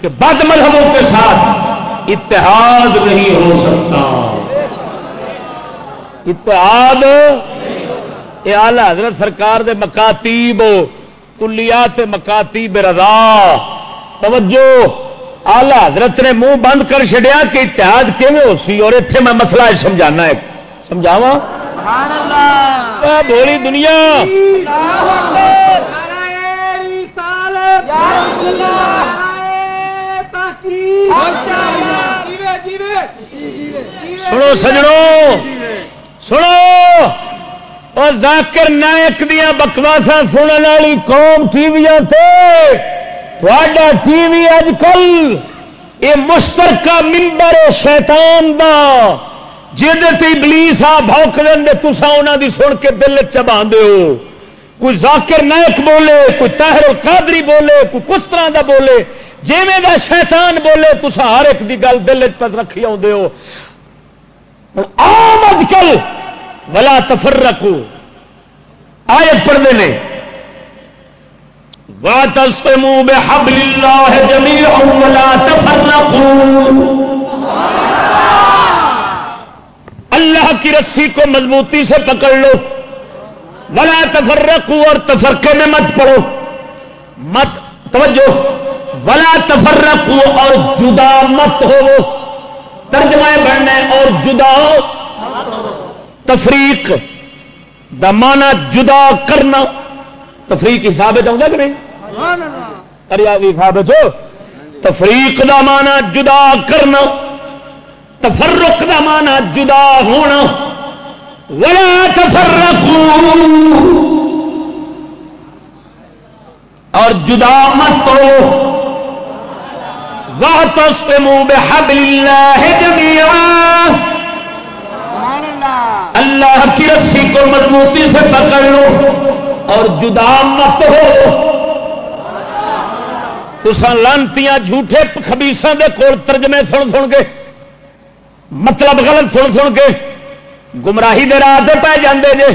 کہ بد مذہبوں کے ساتھ اتحاد نہیں ہو سکتا۔ اتحاد یہ آلہ حضرت سرکار دے مکاتیب کلیات مکاتیب رضا۔ توجہ۔ آلہ حضرت نے منہ بند کر چڑیا کہ اتحاد کیون ہو سی؟ اور اتنے میں مسئلہ سمجھانا ہے سمجھاوا بولی دنیا۔ سنو سجڑوں سنو! اور ذاکر نائک دیا بکواسا سننے والی قوم ٹی وی ٹی وی اج کل یہ مشترکہ ممبر شیطان دا جہد بلیس آ بوک دے تسا انہوں دی سن کے دل چبا ہو۔ کوئی ذاکر نائک بولے، کوئی تاہر القادری بولے، کوئی کس طرح دا بولے، جیویں دا شیطان بولے تسا ہر ایک دی گل دل چ رکھی آدھے ہو۔ آم اج کل ولا تفر رکھو آیت پڑھتے ہیں وَاتَصْفِمُوا بِحَبْلِ اللَّهِ جَمِيعًا وَلَا تَفَرَّقُوا اللہ کی رسی کو مضبوطی سے پکڑ لو ولا تفرقوا اور تفرقے میں مت پڑو مت توجہ ولا تفرقوا اور جدا مت ہو ترجمہ بڑھنے اور جدا تفریق دمانا جدا کرنا تفریق حساب چاہتا کہ نہیں؟ ارے ثابت ہو تفریق دا مانا جدا کرنا، تفرق دا مانا جدا ہونا۔ ولا تفرق اور جدا مت ہو بِحَبْلِ اللَّهِ جَمِيعًا۔ اللہ کی رسی کو مضبوطی سے پکڑ لو اور جدا مت ہو۔ تو لانتی جھوٹے خبیسوں کے کول ترجمے سن سن کے مطلب غلط سن سن کے گمراہی دے راہ پہ جاندے جے۔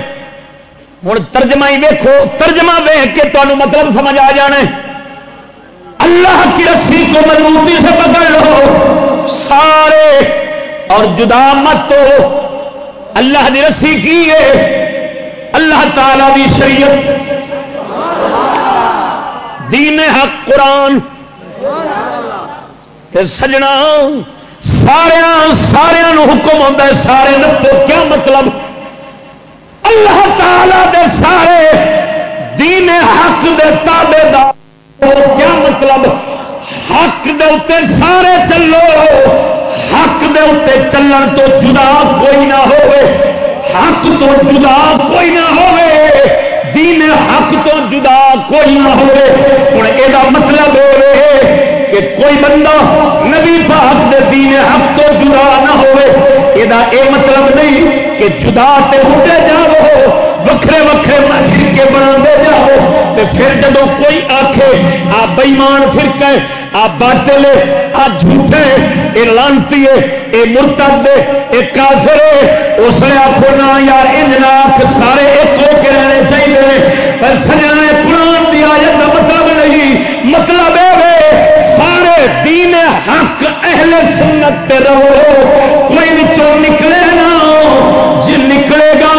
ہوں ترجمہ ہی ویکو ترجمہ ویخ کے تمہیں مطلب سمجھ آ جانے۔ اللہ کی رسی کو مضبوطی سے پکڑ لو۔ سارے اور جدا مت تو۔ اللہ کی رسی کی ہے۔ اللہ تعالی کی شریعت۔ دین حق قرآن۔ سجنا۔ سارا سارا حکم ہوتا ہے، سارے نپو کیا مطلب؟ اللہ تعالی دے سارے دین حق دے تابے دار۔ کیا مطلب؟ حق دے اتنے سارے چلو۔ حق دے اتنے چلن تو جدا کوئی نہ ہوئے۔ حق تو جدا کوئی نہ ہوئے۔ دین حق تو جدا کوئی نہ ہوئے۔ ہوں یہ مطلب یہ کہ کوئی بندہ نبی پاک دے دین حق تو جدا نہ ہوئے۔ یہ مطلب نہیں کہ جدا تے ہوتے جاؤ وکھرے وکھرے مسجد کے بنا جاؤ تے پھر جب کوئی آخے آ بئیمان پھر کہ آ باطل آ جھوٹے یہ لانتی ہے یہ مرتب ہے یہ کافر ہے اس نے آخو نہ یار ان آخ سارے ایک ہو کے رہنے چاہیے پر سجنا قرآن کی آیت کا مطلب نہیں مطلب یہ دین حق اہل سنت پہ رہو۔ کوئی بچوں نکلے نا جی نکلے گا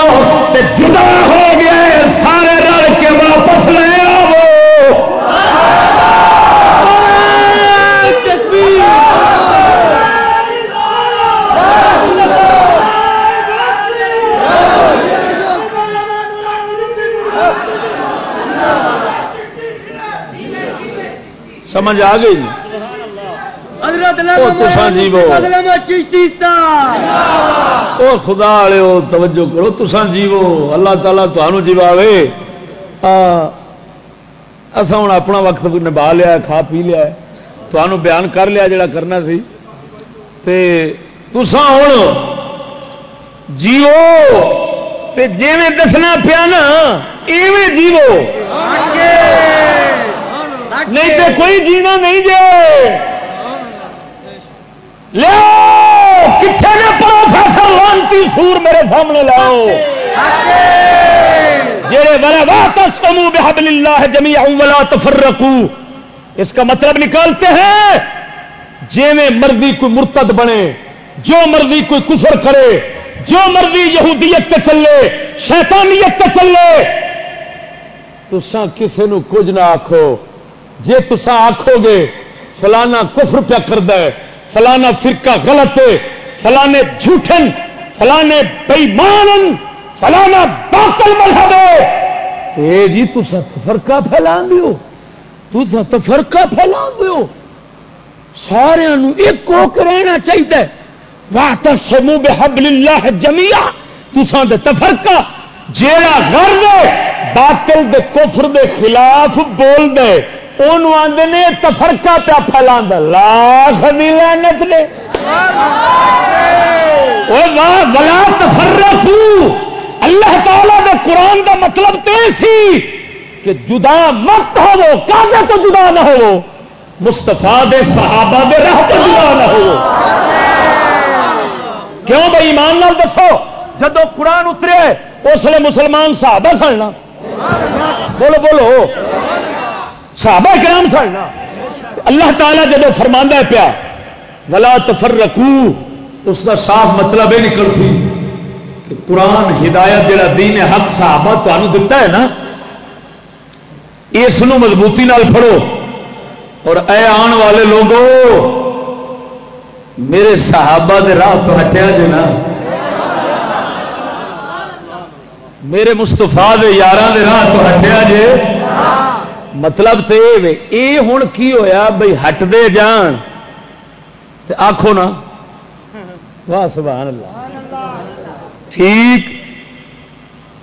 تو جدا ہو گیا سارے رل کے واپس لے سمجھ آ گئی؟ خدا والے توجہ کرو تسان جیو اللہ تعالیٰ تمہوں جیواوے۔ اصا ہوں اپنا وقت نبا لیا کھا پی لیا تمہوں بیان کر لیا جڑا کرنا سی۔ تسا ہوں جیو جی دسنا پیا نا ایویں جیو۔ نہیں تو کوئی جینا نہیں جے۔ کتنے نے پروفیسر لانتی سور میرے سامنے لاؤ جڑے بڑا بات سمو اللہ جمی ولا تفرقو اس کا مطلب نکالتے ہیں جی میں مرضی کوئی مرتد بنے جو مرضی کوئی کفر کرے جو مرضی یہودیت پہ چلے شیطانیت پہ چلے تسا کسی نو کچھ نہ آخو جی تسا آخو گے فلانا کفر پیا کرد فلانا فرقہ غلط ہے، فلانے جھوٹن، فلانے بےمان فلانا باطل مذہب ہے۔ جی تسا تفرقہ پھیلا دیو۔ تسا تفرقہ پھیلا دیو۔ سارے ایک ہو کے رہنا چاہیے واہ تو سمو بے حبل اللہ جمیا تسان دے تفرقہ جیڑا غرض ہے، باطل دے کفر دے خلاف بول دے آدھے تفرقہ پیا پھیلا لاکھ بھی لینت نے۔ گلا تفرق اللہ تعالی دے قرآن دا مطلب تو سی کہ جدا مت ہو کاغذ تو جدا نہ ہو مستفا دے صحابہ دے راہ تو جدا نہ ہو کیوں بھائی؟ ایمان نال دسو جب قرآن اترے، اس لیے مسلمان صحابہ سڑنا بولو بولو۔ صحابہ کرام سڑنا اللہ تعالیٰ جب فرما پیا، ولا تفر رکھو اس کا صاف مطلب یہ نکل سی کہ قرآن ہدایت جڑا دین حق صحابہ تمہیں دتا ہے نا، اس مضبوطی نال پڑھو، اور اے آن والے لوگوں میرے صحابہ دے راہ تو ہٹیا جی نا. میرے مستفا یار راہ تو ہٹیا جے مطلب تو یہ ہوں کی ہویا؟ بھائی ہٹتے جان۔ تے آخو نا۔ واہ سبحان اللہ ٹھیک۔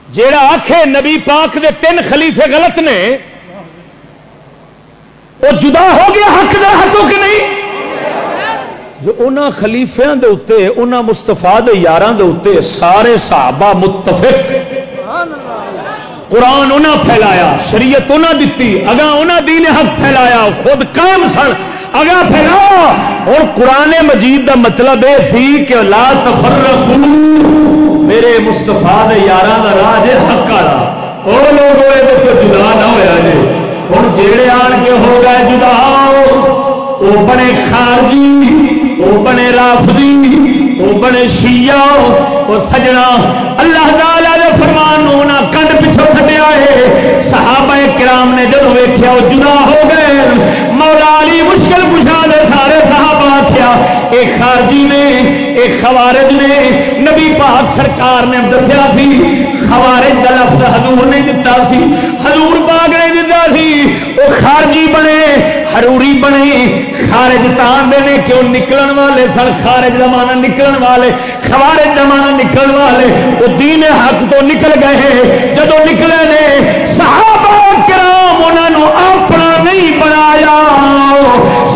جیڑا آخے نبی پاک دے تین خلیفے غلط نے وہ جدا ہو گیا حق دے ہاتھوں کے نہیں؟ جو ان خلیفیا دے اتنے ان مستفا دے یار سارے صحابہ متفق۔ سبحان اللہ قرآن انہیں پھیلایا، شریعت انہیں دیتی اگا انہیں دین حق پھیلایا، خود کام سن اگا پھیلایا اور قرآن مجید دا مطلب یہ سی کہ لا تفرق میرے مستفا یار کا راہ راج حق والا۔ وہ لوگ جدا نہ ہوا جی۔ ہوں جہے آن کے ہو گئے جدا، وہ بنے خارجی، وہ بنے رافضی، وہ بنے شیعہ، وہ سجنا۔ اللہ تعالی صحابہ کرام نے جب ویکیا وہ جدا ہو گئے۔ مولا علی مشکل پوچھا دے سارے صحابہ آخیا ایک خارجی نے ایک خوارج نے، نبی پاک سرکار نے دسیا سی، خوارج کا لفظ حضور نے دتا سی۔ حضور پاک نے دتا سی وہ خارجی بنے ہروڑی بنے خارج تان دے کیوں نکلن والے سن؟ خارج زمانہ نکلن والے، خوارج زمانہ نکلن والے۔ وہ دین حق تو نکل گئے جدو نکلے نے، صحابہ کرام انہوں اپنا نہیں بنایا۔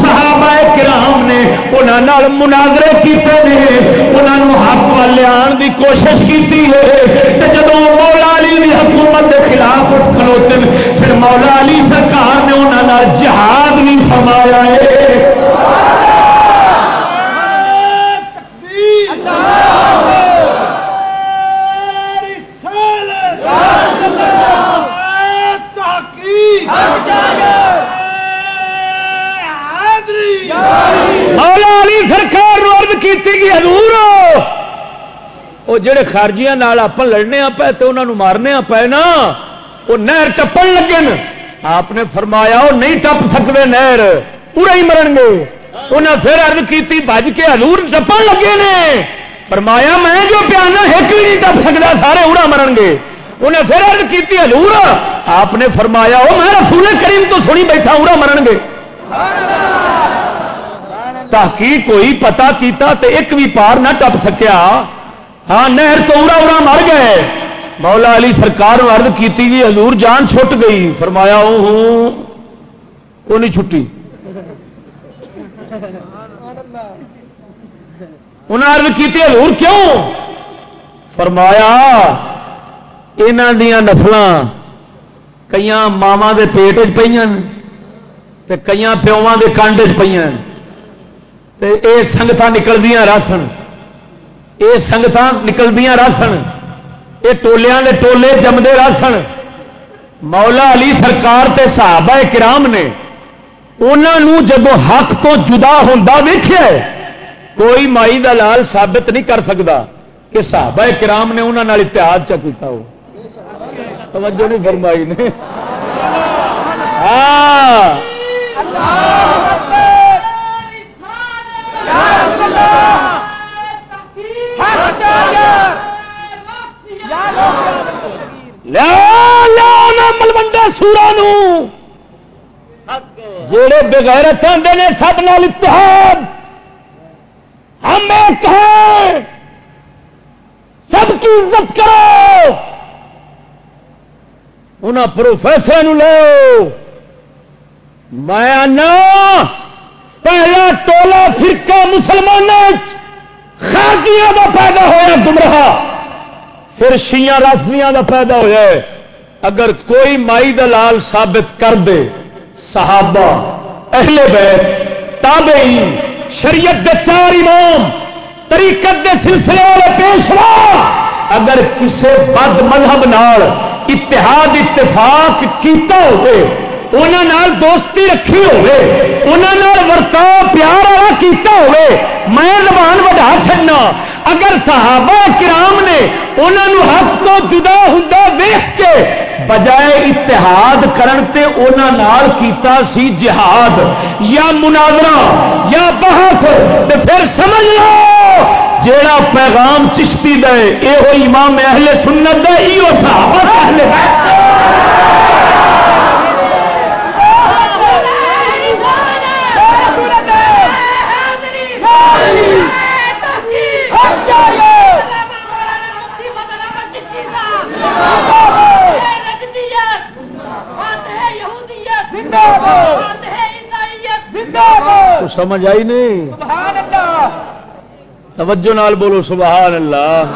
صحابہ کرام نے انہوں مناظرے کیتے ہیں انہوں حق والے آن کی کوشش کی ہے۔ جب مولا علی دی حکومت کے خلاف کھلوتے پھر مولا علی سرکار انہوں جہاد بھی فرمایا ہے۔ کی حضور! وہ جڑے خارجیاں آپ لڑنے پے تو انہوں مارنے پے نا وہ نہر ٹپن لگے آپ نے فرمایا وہ نہیں ٹپ سکتے نہر، پورا ہی مرن گے۔ انہیں پھر ارد کی بج کے حضور ٹپن لگے نے۔ فرمایا، میں جو پیانا ایک بھی نہیں ٹپ سکتا؟ سارے اڑا مرن گے۔ انہیں پھر ارد کی حضور، آپ نے فرمایا، وہ میں رسول کریم تو سنی بیٹھا اڑا مرن گے۔ تحقیق کوئی پتا کیتا تے ایک بھی پار نہ ٹپ سکیا؟ ہاں نہر تو اڑا اڑا مر گئے۔ مولا علی سرکار ورد کی جی حضور جان چھٹ گئی۔ فرمایا، ہوں وہ نہیں چھٹی۔ انہیں ارد کی حضور کیوں؟ فرمایا یہاں دیا نسل کئی ماوا کے پیٹ پہ کئی پیوا کے کانڈ چ پہ یہ سنگت نکلدیا رسن یہ سنگت نکلدیا رسن یہ ٹولیا کے ٹولے جمدے رسن مولا علی سرکار تے صحابہ کرام نے انہوں جب حق تو جدا ہوں ویخیا کوئی مائی دا لال ثابت نہیں کر سکتا کہ صحابہ کرام نے انہوں اتحاد چکتا ہو۔ توجہ نہیں فرمائی نے۔ ہاں۔ ملوڈا سورا جڑے بغیر چاہتے ہیں سب نال اتحاد ہم ایک ہیں۔ سب کی عزت کرو۔ ان پروفیسر لو۔ میں پہلا ٹولا فرقہ مسلمانوں خاجیاں کا پیدا ہوا گمراہ۔ پھر شیاں رافیاں کا پیدا ہوا اگر کوئی مائی دلال ثابت کر دے، صحابہ، اہل بیت، تابعین، شریعت دے چار امام، طریقت دے سلسلے والے پیشوا، اگر کسی بد مذہب نال اتحاد، اتفاق کیتا ہوئے انہوں دوستی رکھی ورتاؤ، پیار والا کیتا میں زبان وڈا چڑنا اگر صحابہ کرام نے انہوں حق تو جدا ہوں ویخ کے بجائے اتحاد کرن تے انہوں کیتا سی جہاد، یا مناظرہ، یا بحث، تے پھر سمجھ لو، جیڑا پیغام چشتی دے یہ امام اہل سنت دے یہ صحابہ اہل سنت سمجھ آئی نہیں؟ توجہ نال بولو سبحان اللہ!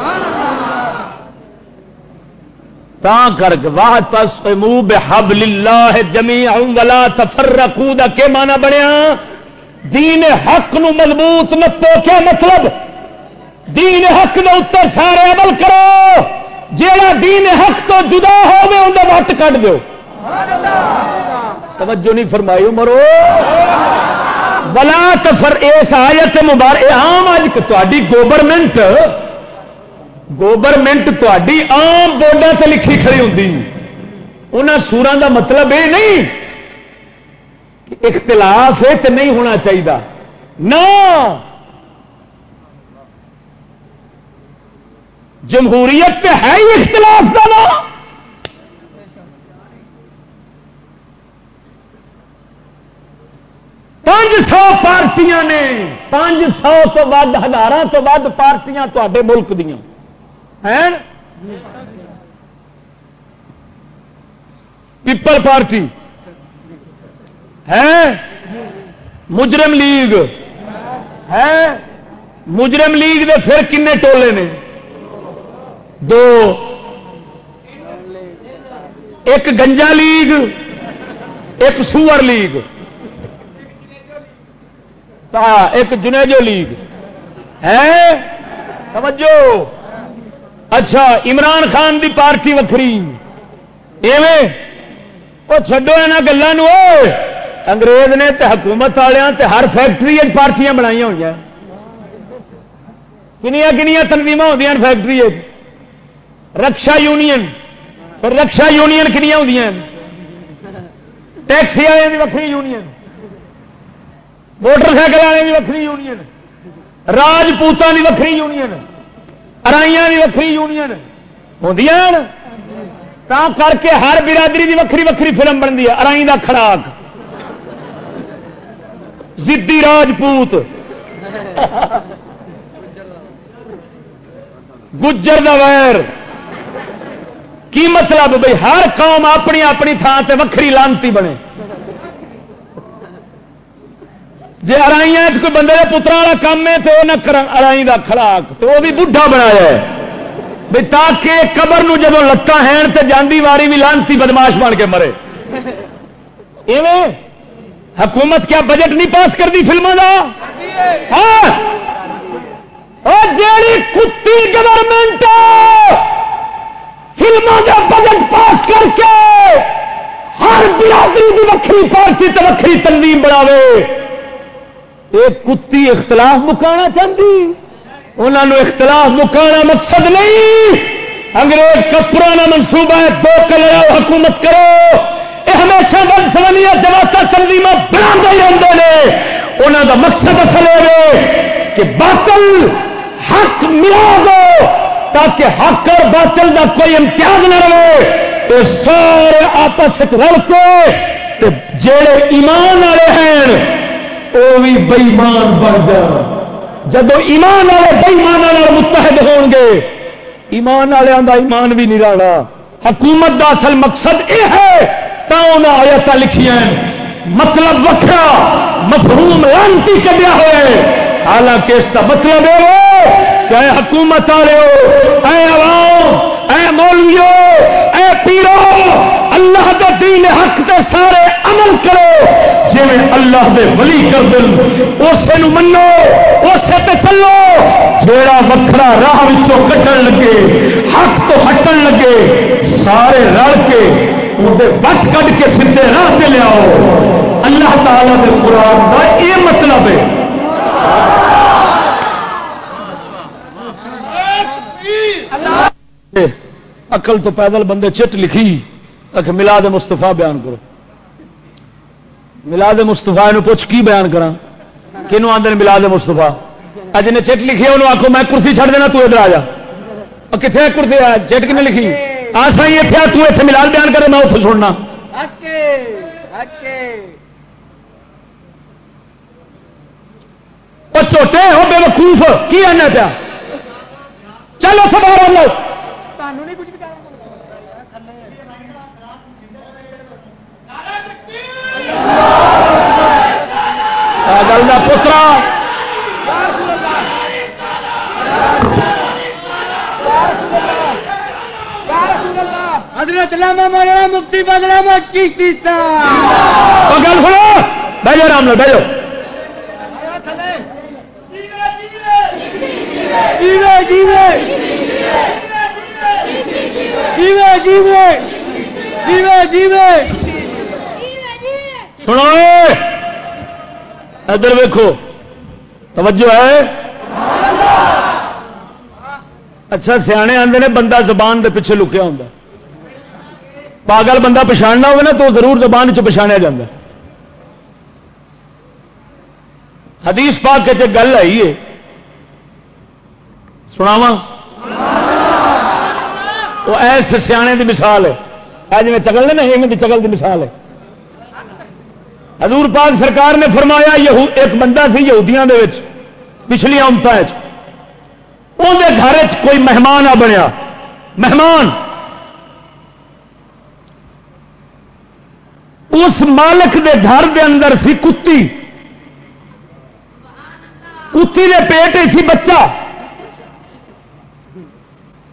تا کر کے واہ تس منہ بے حب للہ جمی ولا تفرقو دا کے مانا بنیا؟ دین حق نو مضبوط نپو کیا مطلب؟ دین حق دے اتر سارے عمل کرو جیڑا دین حق تو جدا ہوے اندر وٹ کٹ دو توجہ نہیں فرمائی مرو بلا تفر اس آیت مبارک عام اج تاری گورنمنٹ گورنمنٹ تاری آم بورڈوں سے لکھی کھڑی ہوں انہوں سورا کا مطلب یہ نہیں کہ اختلاف ہے تو نہیں ہونا چاہیے نہ! جمہوریت پہ ہے ہی اختلاف کا نا پانچ سو پارٹیاں نے، پانچ سو تو ود ہزار تو ود پارٹیاں تے ملک دیا پیپل پارٹی۔ ہے مجرم لیگ۔ ہے مجرم لیگ دے پھر کنے ٹولے نے؟ دو۔ ایک گنجا لیگ، ایک سور لیگ۔ ہاں، ایک جنیجو لیگ۔ ہے؟ سمجھو اچھا عمران خان دی پارٹی وکری ایویں؟ وہ چڈو یہاں گلوں انگریز نے تے حکومت والوں ہر فیکٹری پارٹیاں بنائی ہوئی کنیا کنیا تنظیم ہوتی ہیں factory rickshaw union. Rickshaw union کنیا ہوتی ہیں۔ ٹیکسی والے وکری یونین۔ موٹر سائیکل والے بھی وکری یونین راجپوتوں کی وکری یونین ارائیاں کی وکری یونین ہوں کر کے ہر برادری کی وکری وکری فلم بنتی ہے، ارائی کا کھڑاک۔ زدی راجپوت۔ گجر دا ویر۔ کی مطلب بھائی ہر قوم اپنی اپنی تھان سے وکری لانتی بنے۔ جی ارائی کوئی بندے کے پترا والا کام ہے تو وہ ارائی کا خلاق تو وہ بھی بڑھا بنایا ہے۔ تاکہ قبر نو جب لتاں ہیں تو جاندی واری بھی لانتی بدماش بن کے مرے۔ ایویں؟ حکومت کیا بجٹ نہیں پاس کرتی فلموں کا ہاں۔ جیڑی کتی گورنمنٹ فلموں کا بجٹ پاس کر کے ہر برادری کی وکری پارٹی تو وکری تنظیم بناوے۔ ایک کتی اختلاف مکانا چاہتی انہوں نے اختلاف مکانا مقصد نہیں۔ انگریز کا پرانا منصوبہ ہے، دو کلر حکومت کرو۔ یہ ہمیشہ بند سمنی جماعت تنظیم بنا ہی رہتے ہیں انہوں کا مقصد اصل ہے کہ باطل حق ملا دو، تاکہ حق اور باطل کا کوئی امتیاز نہ رہے۔ تو سارے آپس رل کے جڑے ایمان والے ہیں وہ بھی بئیمان بن جان جب ایمان والے بئیمان متحد ہون گے، ایمان والوں کا ایمان بھی نہیں رہنا۔ حکومت کا اصل مقصد یہ ہے تو انہیں آیات لکھیا مطلب وکرا مفہوم لانتی کدیا ہوئے۔ حالانکہ اس کا مطلب یہ کہ اے حکومت والے اے عوام، اے مولویو اے پیرو اللہ دے دین حق تے سارے عمل کرو۔ جی اللہ دے ولی کر دل اسے منو اسے تے چلو۔ جیڑا وکھرا راہ کٹن لگے، حق تو ہٹن لگے، سارے رل کے وٹ کٹ کے سیدے راہ پہ لیاؤ اللہ تعالی دے قرآن کا یہ مطلب ہے۔ اقل تو پیدل بندے چٹ لکھی۔ ملا دے مستفا بیان کرو۔ ملاد مستفا پوچھ کی بیان کرا کنو آدھے ملاد مستفا اج نے چٹ لکھی انہوں آخو میں کرسی چھڑ دینا تو ادھر آ جا۔ کتنے کرسی؟ چٹ کن لکھی؟ آ سی اتنے تو اتنے ملاد بیان کر میں اتوں سننا۔ چھوٹے ہو بے وقوف کی آنا پیا؟ چلو سب لو۔ گل کا پوترا حضرت لاما مولانا مفتی بدلا مکی گل سنو جاؤ رام لو جیوے جیوے۔ جیوے جیوے۔ جیوے جیوے۔ سنو ادھر ویکو توجہ ہے؟ اچھا سیانے آتے نے بندہ زبان دے پیچھے لکیا ہوں پاگل بندہ پچھاڑنا ہوگا نا، تو ضرور زبان چ پچھاڑیا جا حدیث پاک کے گل آئی ہے۔ سناوا وہ ایس سیانے دی مثال ہے۔ آج میں چکل نا ایویں چکل دی مثال ہے۔ حضور پاک سرکار نے فرمایا ایک بندہ سی یہودیاں دے وچ، پچھلی امت اندر گھر کوئی مہمان آ بنیا۔ مہمان۔ اس مالک دے گھر دے اندر سی کتی۔ کتی دے پیٹ سی بچہ۔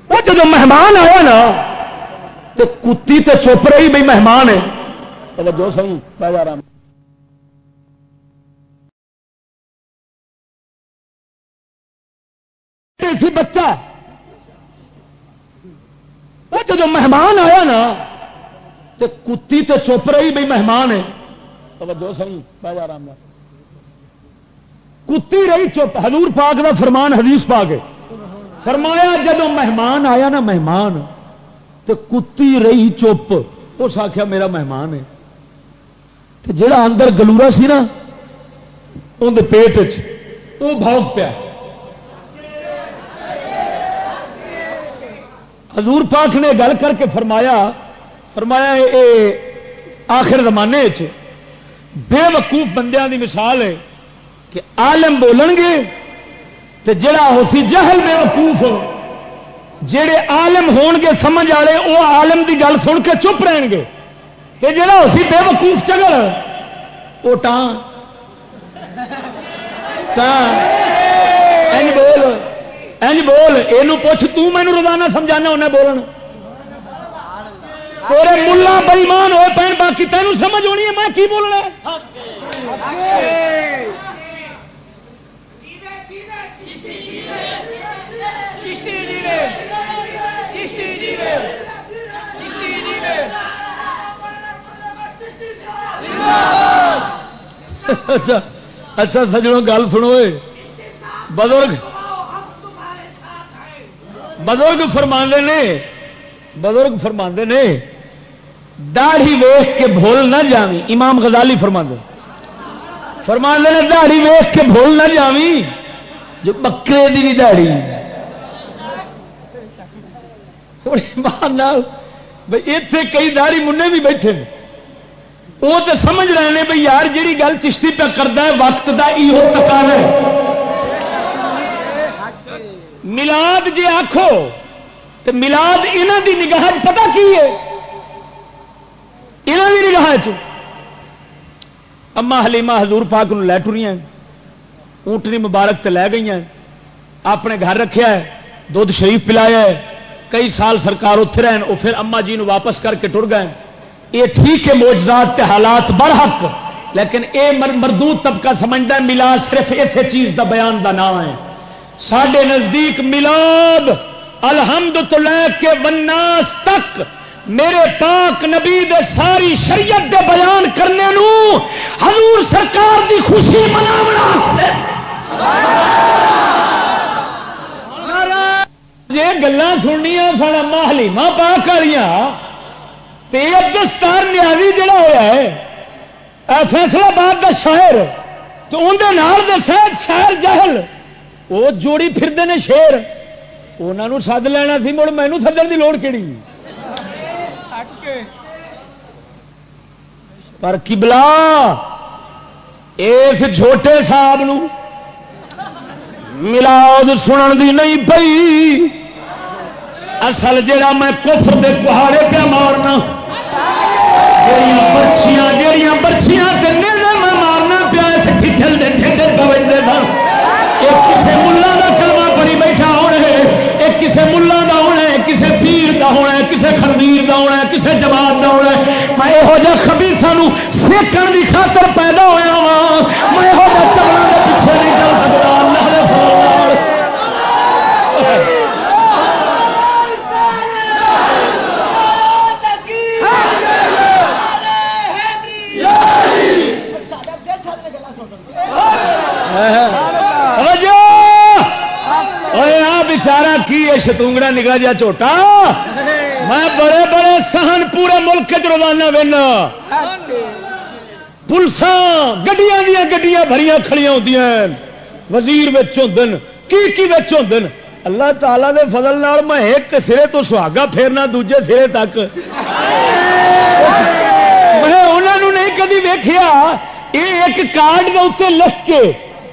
وہ جب مہمان آیا نا، تو کتی تو چپ رہی بھائی مہمان ہے۔ جو سی جا رہا سی بچہ جب مہمان آیا نا تو کتی تو چپ رہی بھائی مہمان ہے۔ جو سی جا رہا کتی رہی چپ، حضور پاک کا فرمان، حدیث پا کے فرمایا جب مہمان آیا نا، مہمان تو کتی رہی چپ، اس آخیا میرا مہمان ہے۔ تو جڑا اندر گلورا سی نا اندر پیٹ وہ بہت پیا۔ حضور پاک نے گل کر کے فرمایا فرمایا اے آخر زمانے بے وقوف بندیاں دی مثال ہے کہ عالم بولن گے تو جڑا ہو سی جہل بے وقوف جڑے عالم ہون گے سمجھ والے وہ عالم دی گل سن کے چپ رہن گے۔ تے جڑا ہو سی بے وقوف چگل وہ ٹان این بول یہ پوچھ تینوں روزانہ سمجھانا انہیں بولن پورے ملا بئیمان ہوئے پہن باقی تینوں سمجھ ہونی ہے میں کی بولنا اچھا اچھا سجڑوں گل سنو بزرگ بزرگ فرما نے، بزرگ فرما نے، داڑھی ویخ کے بھول نہ جاوی امام غزالی فرما فرما نے داڑھی ویخ کے بھول نہ جاوی جو بکرے دی بھی داڑھی۔ بھائی اتے کئی داڑھی منہ بھی بیٹھے وہ تو سمجھ رہے ہیں بھائی یار جی گل چشتی پہ کرتا ہے، وقت کا یہ تکا ہے۔ ملاد جی آخو تو ملاد یہاں دی نگاہ پتا کی ہے؟ یہاں دی نگاہ اما حلیمہ حضور پاک لے ٹری اونٹنی مبارک تے لے گئی ہیں۔ اپنے گھر رکھیا ہے۔ دھد شریف پلایا ہے۔ کئی سال سرکار اتے رہن وہ پھر اما جی نو واپس کر کے ٹر گئے یہ ٹھیک ہے موجزات تے حالات برحق، لیکن اے مردود طبقہ سمجھتا ہے ملا صرف اسے چیز دا بیان دا نام ہے۔ سڈے نزدیک ملاد الحمد تو لے کے وناس تک میرے پاک نبی دے ساری شریعت دے بیان کرنے نو حضور سرکار دی خوشی منا جی گلان سننیا سن اما پا کریاں دستار نیازی جڑا ہوا ہے فیصلہ باد کا شہر تو اندر شہر جہل وہ جوڑی پھرتے ہیں شیر۔ انہوں سد لینا سی، مڑ مینو سدن کی لوڑ کہڑی پر کبلا اس چھوٹے صاحب ملاد سنن دی نہیں پئی۔ اصل جڑا میں کفر دے کہاڑے پہ مارنا۔ برچیاں جہیا برچیاں کسے جواب نہ ہونا میں یہو جہ خبیسا سیکن کی خاطر پیدا ہوا وا میں یہو جہ چلوں کے پیچھے نہیں چل سکتا بچارا کی ہے شتونگڑا نکلا جا چھوٹا میں بڑے بڑے سہن پورے ملک چ روزانہ وینا۔ پولیساں گڈیاں دیا گڈیاں بھریاں کھڑیاں ہوتی وزیر ہوں کی کی ہوں اللہ تعالی دے فضل نال میں ایک سرے تو سہاگا پھیرنا، دوجے سرے تک۔ میں انہوں نہیں کدی ویکیا یہ ایک کارڈ کے اتنے لکھ کے۔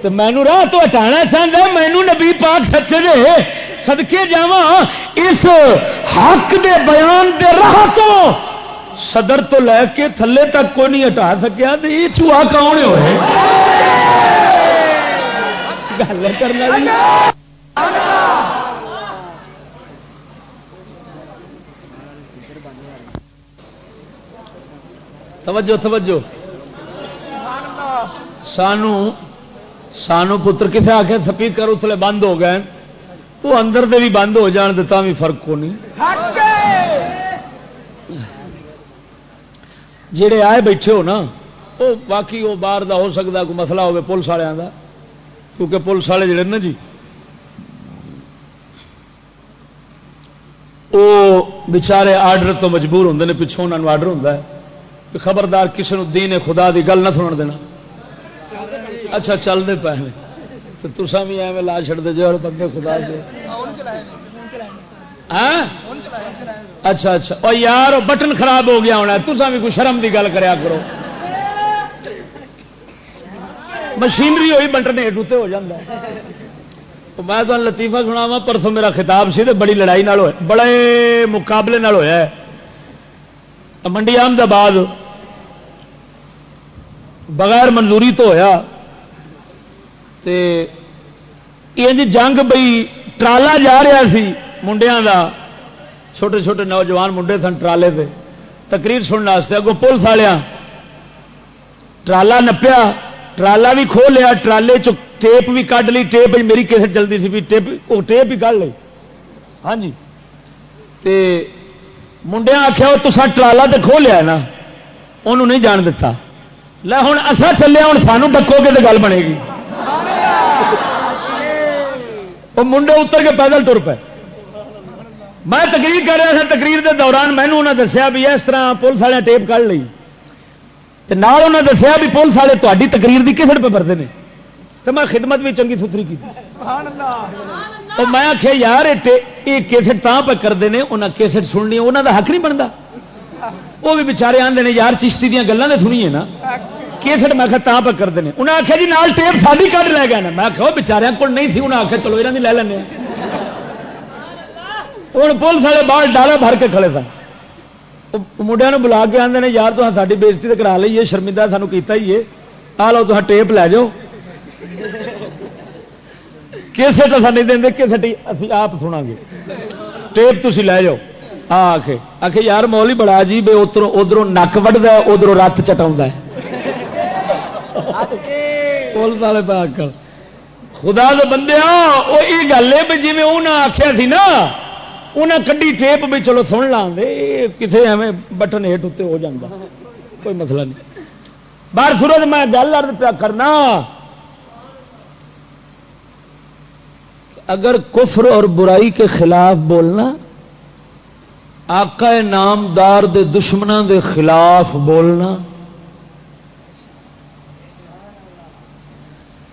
تو مینو راہ تو ہٹانا چاہتا مینو نبی پاک سچے دے۔ سدکے جا اس حق دے بیان دے راہ تو صدر تو لے کے تھلے تک کوئی نہیں ہٹا سکیا تو یہ چوہا کون ہوئے گل کرنا جی۔ توجہ توجہ۔ سانو سانو پتر کتنے آ کے سپیکر اسلے بند ہو گئے۔ وہ اندر دے بھی بند ہو جان دیتا بھی فرق کو نہیں۔ جڑے آئے بیٹھے ہو نا وہ باقی وہ باہر دا ہو سکتا کوئی مسئلہ ہوگا پولیس والوں کا کیونکہ پولیس والے جڑے نا جی۔ وہ بچارے آرڈر تو مجبور ہوں نے پچھوں انہوں آرڈر ہوں کہ خبردار کسی نے دین خدا دی گل نہ سن دینا۔ اچھا چلتے پے تو تسا بھی ایویں لا چڑتے جو بندے خدا دے۔ ہاں؟ اچھا اچھا۔ اور یار بٹن خراب ہو گیا ہونا تسا بھی کوئی شرم کی گل کریا کرو۔ مشینری ہوئی بٹن ہیٹ اتنے ہو جاتا میں تو لطیفہ سنا وا پرسوں میرا خطاب سی بڑی لڑائی نال ہوئے بڑے مقابلے نال ہویا ہے۔ منڈی احمدآباد بغیر منظوری تو ہویا۔ تے جنگ بئی ٹرالا جا رہا سی منڈیا دا، چھوٹے چھوٹے نوجوان منڈے سن ٹرالے سے تقریر سننے واسطے اگوں پولیس والیا ٹرالا نپیا، ٹرالا بھی کھو لیا، ٹرالے ٹیپ بھی کھ لی، ٹیپ میری کیسے چلتی سی ٹیپ وہ ٹیپ بھی کھ لی ہاں جی۔ تے منڈیا آخیا وہ تصا ٹرالا تو کھو لیا نا انہوں نہیں جان دتا۔ لے ہوں اصا چلے ہوں سانو ڈکو گے تو گل بنے گی۔ وہ منڈے اتر کے پیدل تر پے۔ میں تقریر کر رہا تھا تقریر کے دوران مینو انہیں دسیا بھی اس طرح پولیس والے ٹیپ کھ لی انہیں دسیا بھی پولیس والے تاری تقریر کی کسٹ پہ برتے ہیں تو میں خدمت بھی چنگی ستری کی تو میں آخیا یار یہ کیسٹ تاں پہ کرتے ہیں انہیں کیسٹ سننی انہوں کا حق نہیں بنتا وہ بھی بچارے آتے ہیں یار چشتی دیا گلیں سنیے نا۔ کیسٹ میں آخیا پہ کرتے ہیں انہیں آخیا جی نال ٹیپ ساری کٹ لے گئے میں آخیا بچارے کو نہیں تھی انہیں آخیا چلو یہاں لے لینا ہوں پولیس والے باہر ڈالا بھر کے کھڑے سن۔ منڈیا بلا کے آتے ہیں یار تو ساری بےزتی تو کرا لیے شرمندہ سانو کیتا ہی ہے۔ آ لو تو ٹیپ لے جاؤ۔ کیسے تو نہیں دیں کسٹ ابھی آپ سنا گے۔ ٹیپ تھی لے جاؤ۔ آ کے آ کے یار، مول ہی بڑا جی بے ادھر ادھر نک وڈد ادھر رت چٹا پولیس والے پاک خدا دے بندے وہ یہ گل ہے جی انہیں آخیا سی نا انہیں کڈی ٹیپ بھی چلو سن لا دے کسی ایویں بٹن ہیٹ اتنے ہو جاتا کوئی مسئلہ نہیں۔ باہر سورج میں گل ارد پیا کرنا، اگر کفر اور برائی کے خلاف بولنا، آقا نامدار دے دشمنوں دے خلاف بولنا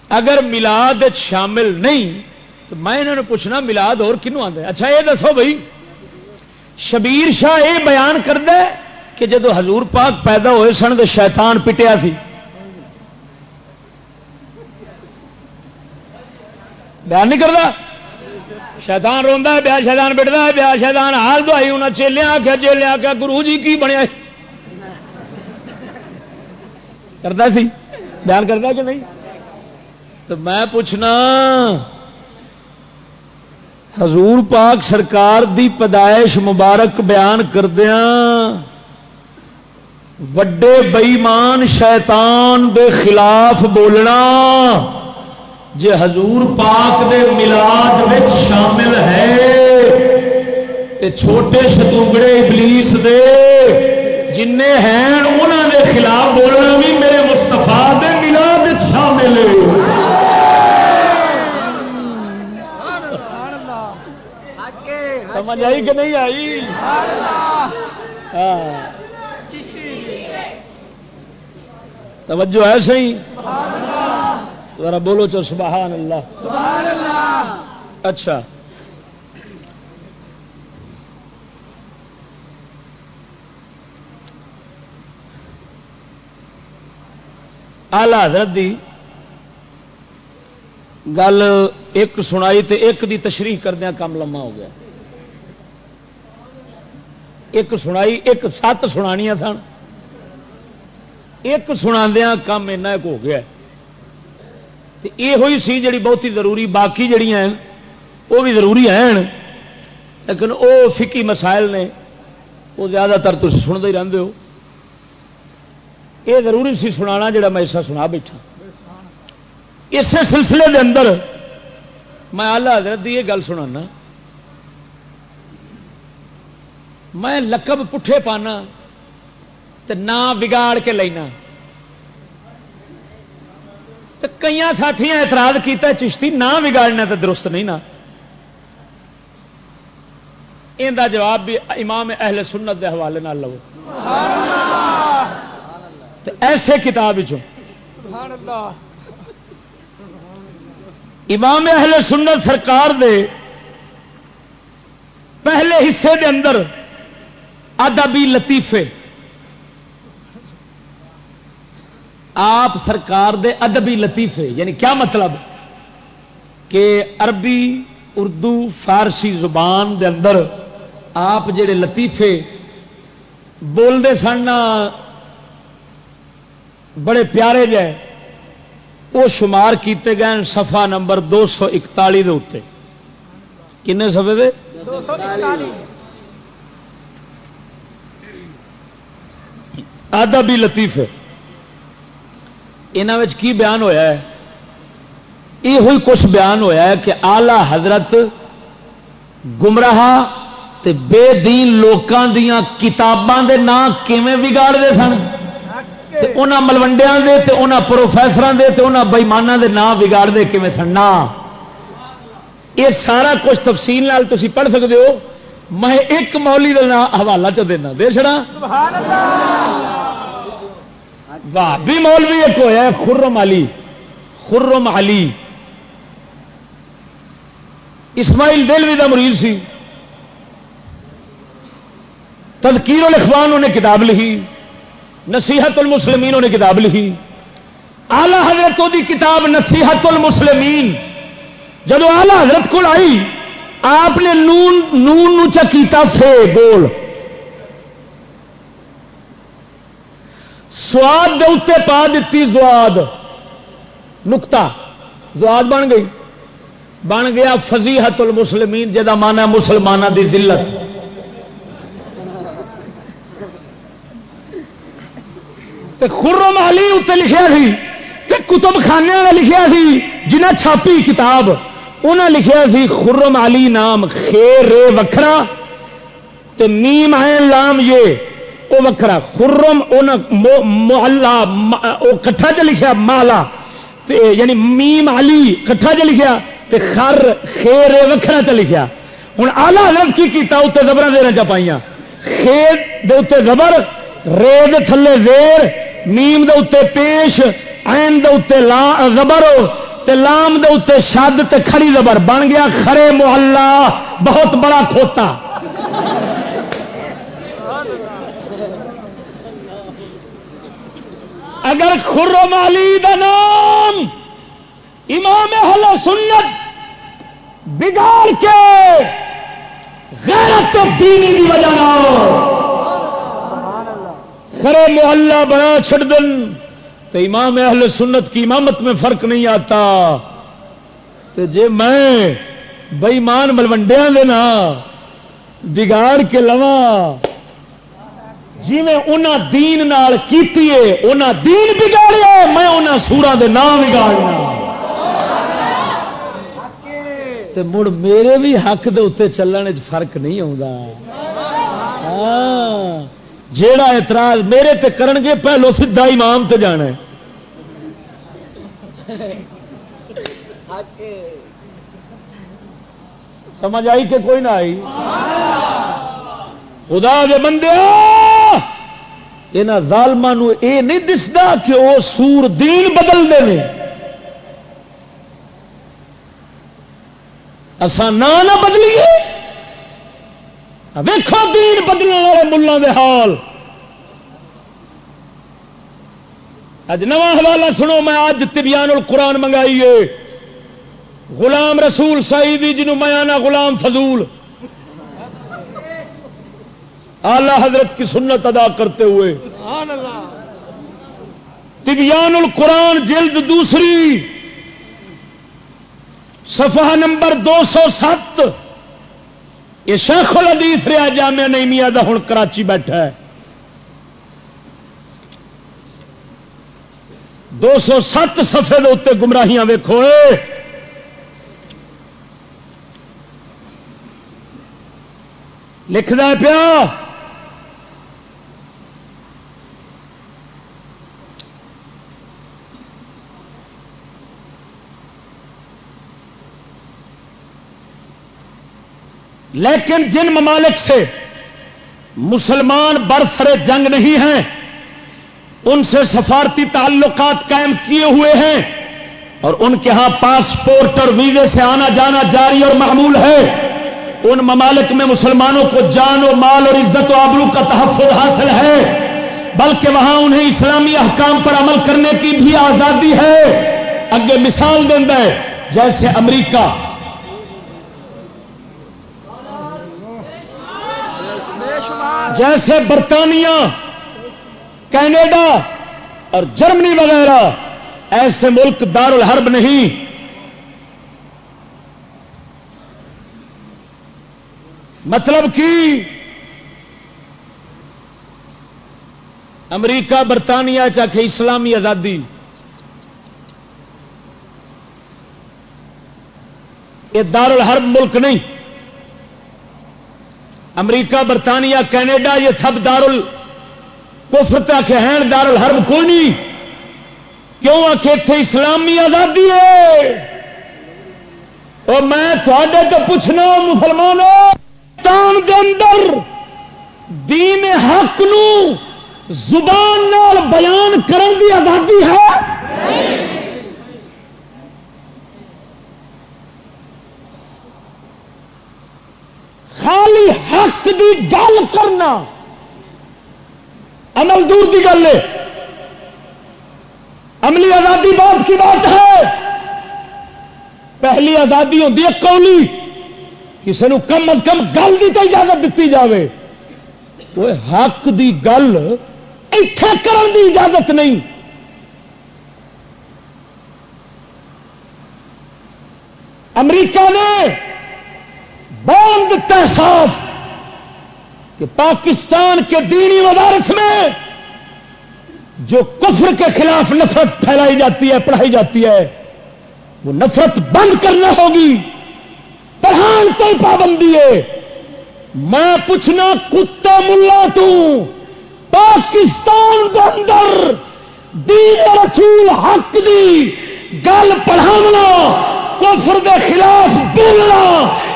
اگر ملاد شامل نہیں، تو میں انہوں نے پوچھنا ملاد اور کنوں آتا اچھا یہ دسو بھائی، شبیر شاہ یہ بیان کرتا ہے کہ جدو حضور پاک پیدا ہوئے سن تو شیطان پٹیا سی۔ بیان نہیں کرتا شیطان روا ہے بیا شیطان پٹتا ہے بیا شیطان حال دوائی انہیں چیلیا آخیا چیلیا آخیا گرو جی کی بنیا کرتا سی؟ بیان کرتا کہ نہیں؟ تو میں پوچھنا، حضور پاک سرکار دی پیدائش مبارک بیان کردیا وڈے بئیمان شیطان دے خلاف بولنا، جے حضور پاک دے ملاد وچ شامل ہے، تے چھوٹے شتوگڑے ابلیس دے جن ہیں انہوں دے خلاف بولنا بھی میرے مستفا دے ملاد شامل ہے سمجھ آئی کہ نہیں آئی؟ ہاں۔ توجہ ہے صحیح؟ ذرا بولو چو سبحان اللہ۔ اچھا۔ آلہ حضرت دی گل ایک سنائی تے ایک دی تشریح کردیا کام لما ہو گیا۔ ایک سنائی، ایک سات سنانیاں سن۔ ایک سنا کام اینا ایک ہو گیا۔ یہ ہوئی سی جڑی بہت ہی ضروری، باقی جڑیاں ہیں، وہ بھی ضروری ہیں۔ لیکن وہ فکی مسائل نے، وہ زیادہ تر تھی سنتے ہی رہتے ہو۔ یہ ضروری سی سنا جڑا میں ایسا سنا بیٹھا۔ اسی سلسلے دے اندر میں آلہ حضرت کی یہ گل سنا میں لقب پٹھے پانا تو نہ بگاڑ کے لینا۔ تو کئی ساتھی اعتراض کیتا چشتی نہ بگاڑنا تو درست نہیں نا۔ ان کا جواب بھی امام اہل سنت کے حوالے لو۔ ایسے کتاب امام اہل سنت سرکار دے پہلے حصے دے اندر ادبی لطیفے۔ آپ سرکار دے ادبی لطیفے یعنی کیا مطلب؟ کہ عربی، اردو، فارسی زبان دے اندر آپ جڑے لطیفے بولتے سن بڑے پیارے جائے وہ شمار کیتے گئے سفا نمبر دو سو اکتالی اتنے کن سفے دے؟ آدھا ادبی لطیفے یہاں کی بیان ہویا ہے؟ یہ ہوئی کچھ بیان ہویا ہے کہ آلہ حضرت گمراہ تے بے دین لوکاں دیاں کتاباں دے نام کیویں بگاڑتے سن؟ تے انہاں ملوڈیا دے تے انہاں پروفیسراں دے تے انہاں بئیمانہ دے نام بگاڑتے کیویں سن؟ نا۔ یہ سارا کچھ تفصیل نال تسی پڑھ سکتے ہو۔ میں ایک مولی کا نام حوالہ چ دینا۔ دے چڑا بھی مولوی ایک ہوا ہے خرم علی خرم علی۔ اسماعیل دلوی کا مریض سی۔ تدکیر الاخوان انہیں کتاب لکھی، نصیحت المسلمین انہیں کتاب لکھی۔ آلہ حضرت دی کتاب نصیحت المسلمین۔ جب آلہ حضرت کو آئی، آپ نے نون نون نوچا کیتا، فے بول سواد دے اتنے پا دیتی زواد۔ نکتا زواد بن گئی۔ بن گیا فضیحت المسلمین جہاں مانا مسلمانوں دی ذلت۔ خرم علی اتنے لکھا سی کتب خانے کا لکھا سی، جنہ چھاپی کتاب انہیں لکھا سی، خرم علی نام خیر وکھرا۔ تے نیم ہے، لام یہ۔ وہ وکرا خرم محلہ کٹھا چ لکھا مالا، تے یعنی میم علی کٹھا چ لکھا تے خر، خیر وکھرا چ لکھا ہوں آلہ لفظ کی کیتا اتنے زبر دینا چا پائی خیر دے اتنے زبر رے تھلے زیر، میم دے اتنے پیش این دے اتنے لا، زبر، تے لام دے اتنے شد، تے کھڑی زبر۔ بن گیا خرے محلہ، بہت بڑا کھوتا۔ اگر خرم علی دا نام امام اہل سنت بگاڑ کے غیرت دینی کی وجہ خرے محلہ بنا چھڑ دن تو امام اہل سنت کی امامت میں فرق نہیں آتا۔ تو جے میں بئیمان ملوڈیا دینا بگاڑ کے لوا جی میں انہاں دین نال کیتی ہے انہاں دین بگاڑیا، میں انہاں سورا دے نام بگاڑنا تے مڑ میرے بھی حق دے اتنے چلنے فرق نہیں آتا ہاں جیڑا اعتراض میرے تے کرن گے پہلو سیدھا امام تے جانا ہے۔ سمجھ آئی کہ کوئی نہ آئی؟ خدا دے بندے یہاں ظالم یہ نہیں دستا کہ وہ سور دین بدلتے ہیں۔ اسان نہ بدلیے۔ ویخو دین بدلنے والے ملوں دے حال۔ اج نواں حوالہ سنو، میں اج تبیان القرآن منگائیے۔ غلام رسول سعیدی جنہوں میں آنا، غلام فضول۔ آلہ حضرت کی سنت ادا کرتے ہوئے۔ تبیان القرآن جلد دوسری۔ صفحہ نمبر دو سو سات۔ یہ شیخ الحدیث رہا جامعہ نہیں میاں ہوں کراچی بیٹھا ہے۔ دو سو سات سفے اتنے گمراہیاں ویکو لکھنا پیا۔ لیکن جن ممالک سے مسلمان برسر جنگ نہیں ہیں، ان سے سفارتی تعلقات قائم کیے ہوئے ہیں اور ان کے ہاں پاسپورٹ اور ویزے سے آنا جانا جاری اور معمول ہے۔ ان ممالک میں مسلمانوں کو جان و مال اور عزت و آبرو کا تحفظ حاصل ہے، بلکہ وہاں انہیں اسلامی احکام پر عمل کرنے کی بھی آزادی ہے۔ اگے مثال دینا ہے جیسے امریکہ جیسے برطانیہ، کینیڈا اور جرمنی وغیرہ، ایسے ملک دار الحرب نہیں۔ مطلب کہ امریکہ، برطانیہ چاہے اسلامی آزادی۔ یہ دار الحرب ملک نہیں۔ امریکہ، برطانیہ، کینیڈا، یہ سب دار تک ہیں دار الحرب کوئی نہیں۔ کیوں آ کے اتنے اسلامی آزادی ہے؟ اور میں تھوڑے تو پوچھنا مسلمانوں دے اندر دین حق نو زبان نال بیان کرن دی آزادی ہے؟ خالی حق دی گل کرنا۔ عمل دور کی گل ہے۔ عملی آزادی بات کی بات ہے۔ پہلی آزادی ہوتی ہے کولی کسی نے کم از کم گل کی تو اجازت دیتی جائے وہ حق دی گل ایتھے کرن دی اجازت نہیں۔ امریکہ نے بول دیتا ہے صاف کہ پاکستان کے دینی مدارس میں جو کفر کے خلاف نفرت پھیلائی جاتی ہے، پڑھائی جاتی ہے، وہ نفرت بند کرنا ہوگی۔ پڑھان تو پابندی ہے۔ میں پوچھنا، کتا ملا توں پاکستان کے اندر دین رسول حق دی گل پڑھاونا کفر دے خلاف بولنا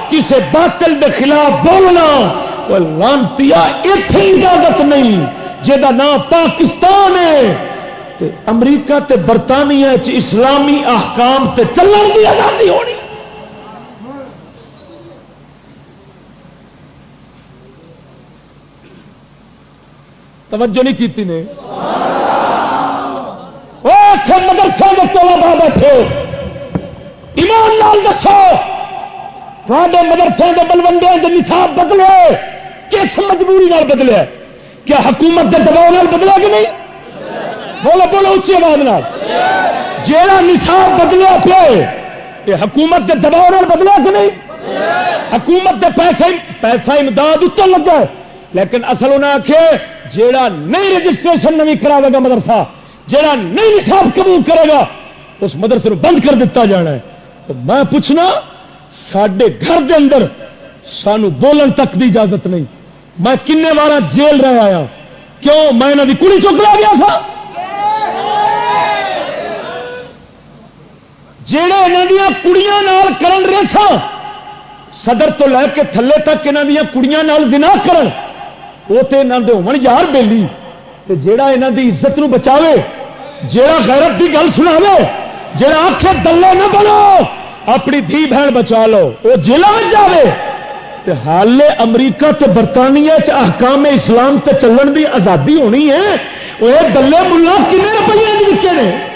کسی باطل دے خلاف بولنا لانتی اتنے اجازت نہیں جہاں نام پاکستان ہے۔ تے امریکہ تے برطانیہ چ اسلامی احکام تے چلن کی آزادی ہونی۔ توجہ نہیں کی نے؟ مدرسے کے تولا بیٹھے۔ ایمان لال دسو۔ مدرسے کے بلوڈے کے نصاب بدلے، کس مجبوری نال بدلیا کیا حکومت کے دباؤ نال بدلا کہ نہیں؟ بولو بولو اچھی آواز نال۔ جیڑا نصاب بدلیا پہ یہ حکومت کے دباؤ نال بدلا کہ نہیں؟ حکومت کے پیسے، پیسہ امداد اتر لگا لیکن اصل انہیں آخے جیڑا نہیں رجسٹریشن نہیں کرا گا مدرسہ، جیڑا نہیں نصاب قبول کرے گا، اس مدرسے بند کر دیتا جانا ہے۔ تو میں پوچھنا سڈے گھر دے اندر سانو بولن تک کی اجازت نہیں۔ میں کن بار جیل رہ آیا۔ کیوں؟ میں یہاں کی کڑی چک لا گیا تھا۔ جہے یہاں کڑیاں نال کرن رہے صدر تو لے کے تھلے تک یہاں دیا کڑیاں نال دنا کرن وہ تو یہاں یار بےلی جا یہاں کی عزت بچاوے جا غیرت کی گل سنا جا آخ دلے نہ بنو۔ اپنی دھی بہن بچا لو۔ وہ جیل میں جائے حالے امریکہ تے برطانیہ احکام اسلام تے چلن دی آزادی ہونی ہے۔ وہ دلے ملا کن روپیے کے نے۔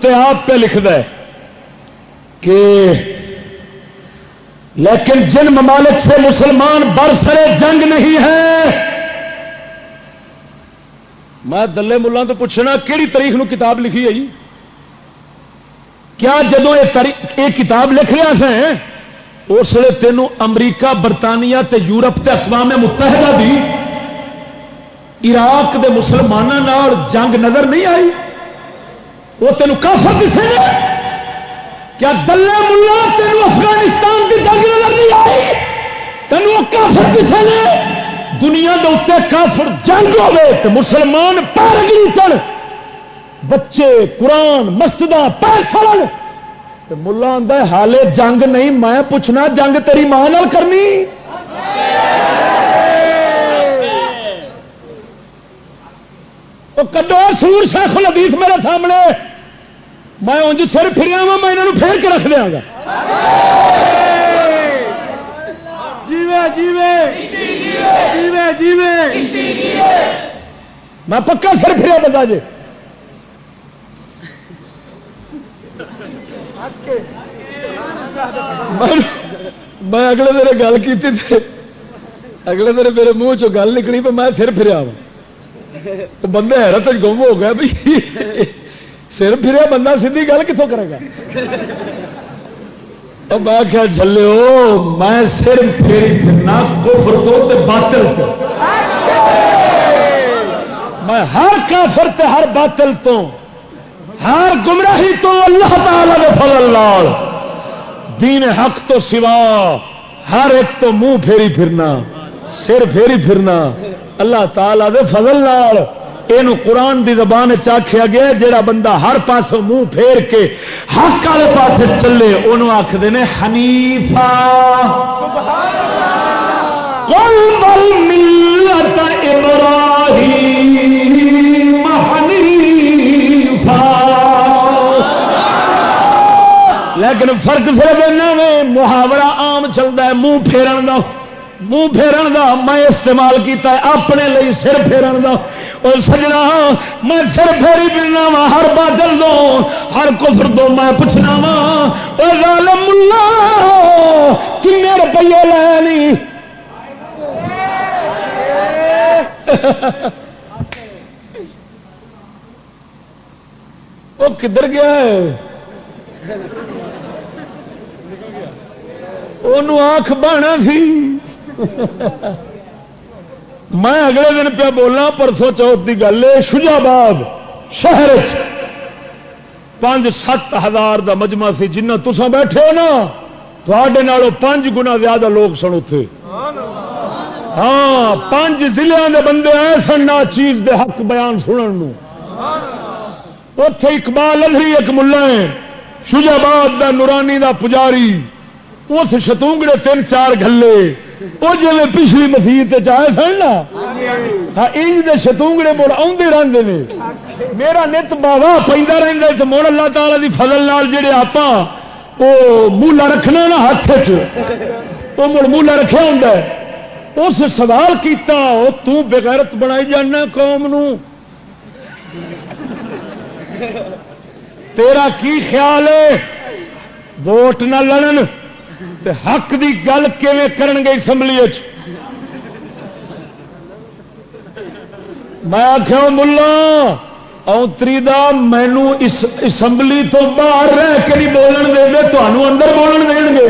اتنے آپ پہ لکھ ہے کہ لیکن جن ممالک سے مسلمان برسرے جنگ نہیں ہے، میں دلے ملوں تو پوچھنا کہڑی تاریخ نو کتاب لکھی ہے جی؟ کیا جدو یہ کتاب لکھ رہا تھا، اس لیے تینوں امریکہ، برطانیہ تے یورپ تے اقوام متحدہ بھی عراق دے مسلمانوں جنگ نظر نہیں آئی؟ وہ تین کافر دسے کیا دلے ملا تین افغانستان کی جنگ نظر نہیں آئی؟ تینوں کافر دسے نے دنیا کے اتنے کافر جنگ ہوے تو مسلمان پیرگی چڑھ بچے، قرآن مسجد پیسہ ملا آدھا حالے جنگ نہیں، میں پوچھنا جنگ تیری ماں کرنی؟ کڈو سور شیخ الحدیث میرے سامنے۔ میں انج سر پھریا وا میں انہوں پھیر کے رکھ دیا گا۔ میں پکا سر پھریا بتا جی۔ میں اگلے دن گل کی اگلے دن میرے منہ چ گل نکلی میں سر پھریا وا بندے حیرت گم ہو گیا بھی سر پھریا، بندہ سی گل کتوں کرے گا؟ میں کیا چلے میں سر پھیری پھرنا کفر تو تے باطل تو۔ میں ہر کافر تے ہر باطل تو، ہر گمراہی تو اللہ تعالی دے فضل لال دین حق تو سوا ہر ایک تو منہ پھیری پھرنا، سر پھیری پھرنا اللہ تعالی دے فضل لال یہ قرآن دی زبان چاخیا گیا جہا بندہ ہر پاس منہ پھیر کے حق والے پاس چلے انہوں آخر نے حنیفا ملت ابراہیم لیکن فرق صرف میں محاورہ عام چلتا ہے، منہ پھیرن کا منہ پھیرن کا میں استعمال کیتا ہے، اپنے لیے سر پھیرن کا اور سجنا، میں سر پھیری پھرنا وا، ہر بادل دو، ہر کفر دو میں پوچھنا وا اور ظالم اللہ کن روپیے لے نہیں وہ کدھر گیا ہے؟ آخ بہنا سی۔ میں اگلے دن پہ بولنا پرسوں چوتھ کی گل ہے شجاباد شہر پانچ سات ہزار کا مجمع سی، جنہ تسا بیٹھے ہو نا تھوڑے پانچ گنا زیادہ لوگ سن اتے ہاں پانچ ضلع کے بندے آئے سن نہ چیز دے حق بیان سنن اتے اقبال ادری ایک ملا ہے، شجاباد دا نورانی دا پجاری۔ اس شتونگڑے تین چار گلے وہ جی پچھلی مسیح چائے سن نا ہاں انج دے شتونگڑے مڑ آدھے رہتے ہیں میرا نت باوا پہ رہتا مڑ اللہ تعالی دی فضل لال جڑے آپ وہ مولا رکھنا نا ہاتھ وہ مڑ مولا رکھا ہوں اس سوال کیتا تو بغیرت بنائی جانا قوم نو۔ تیرا کی خیال ہے؟ ووٹ نہ لڑن۔ تے حق دی گل کیون گے اسمبلی میں آخیا ملا اوتری دا مینو اسمبلی تو باہر رہ کے نہیں بولن دے دے تمہوں اندر بولن دیں گے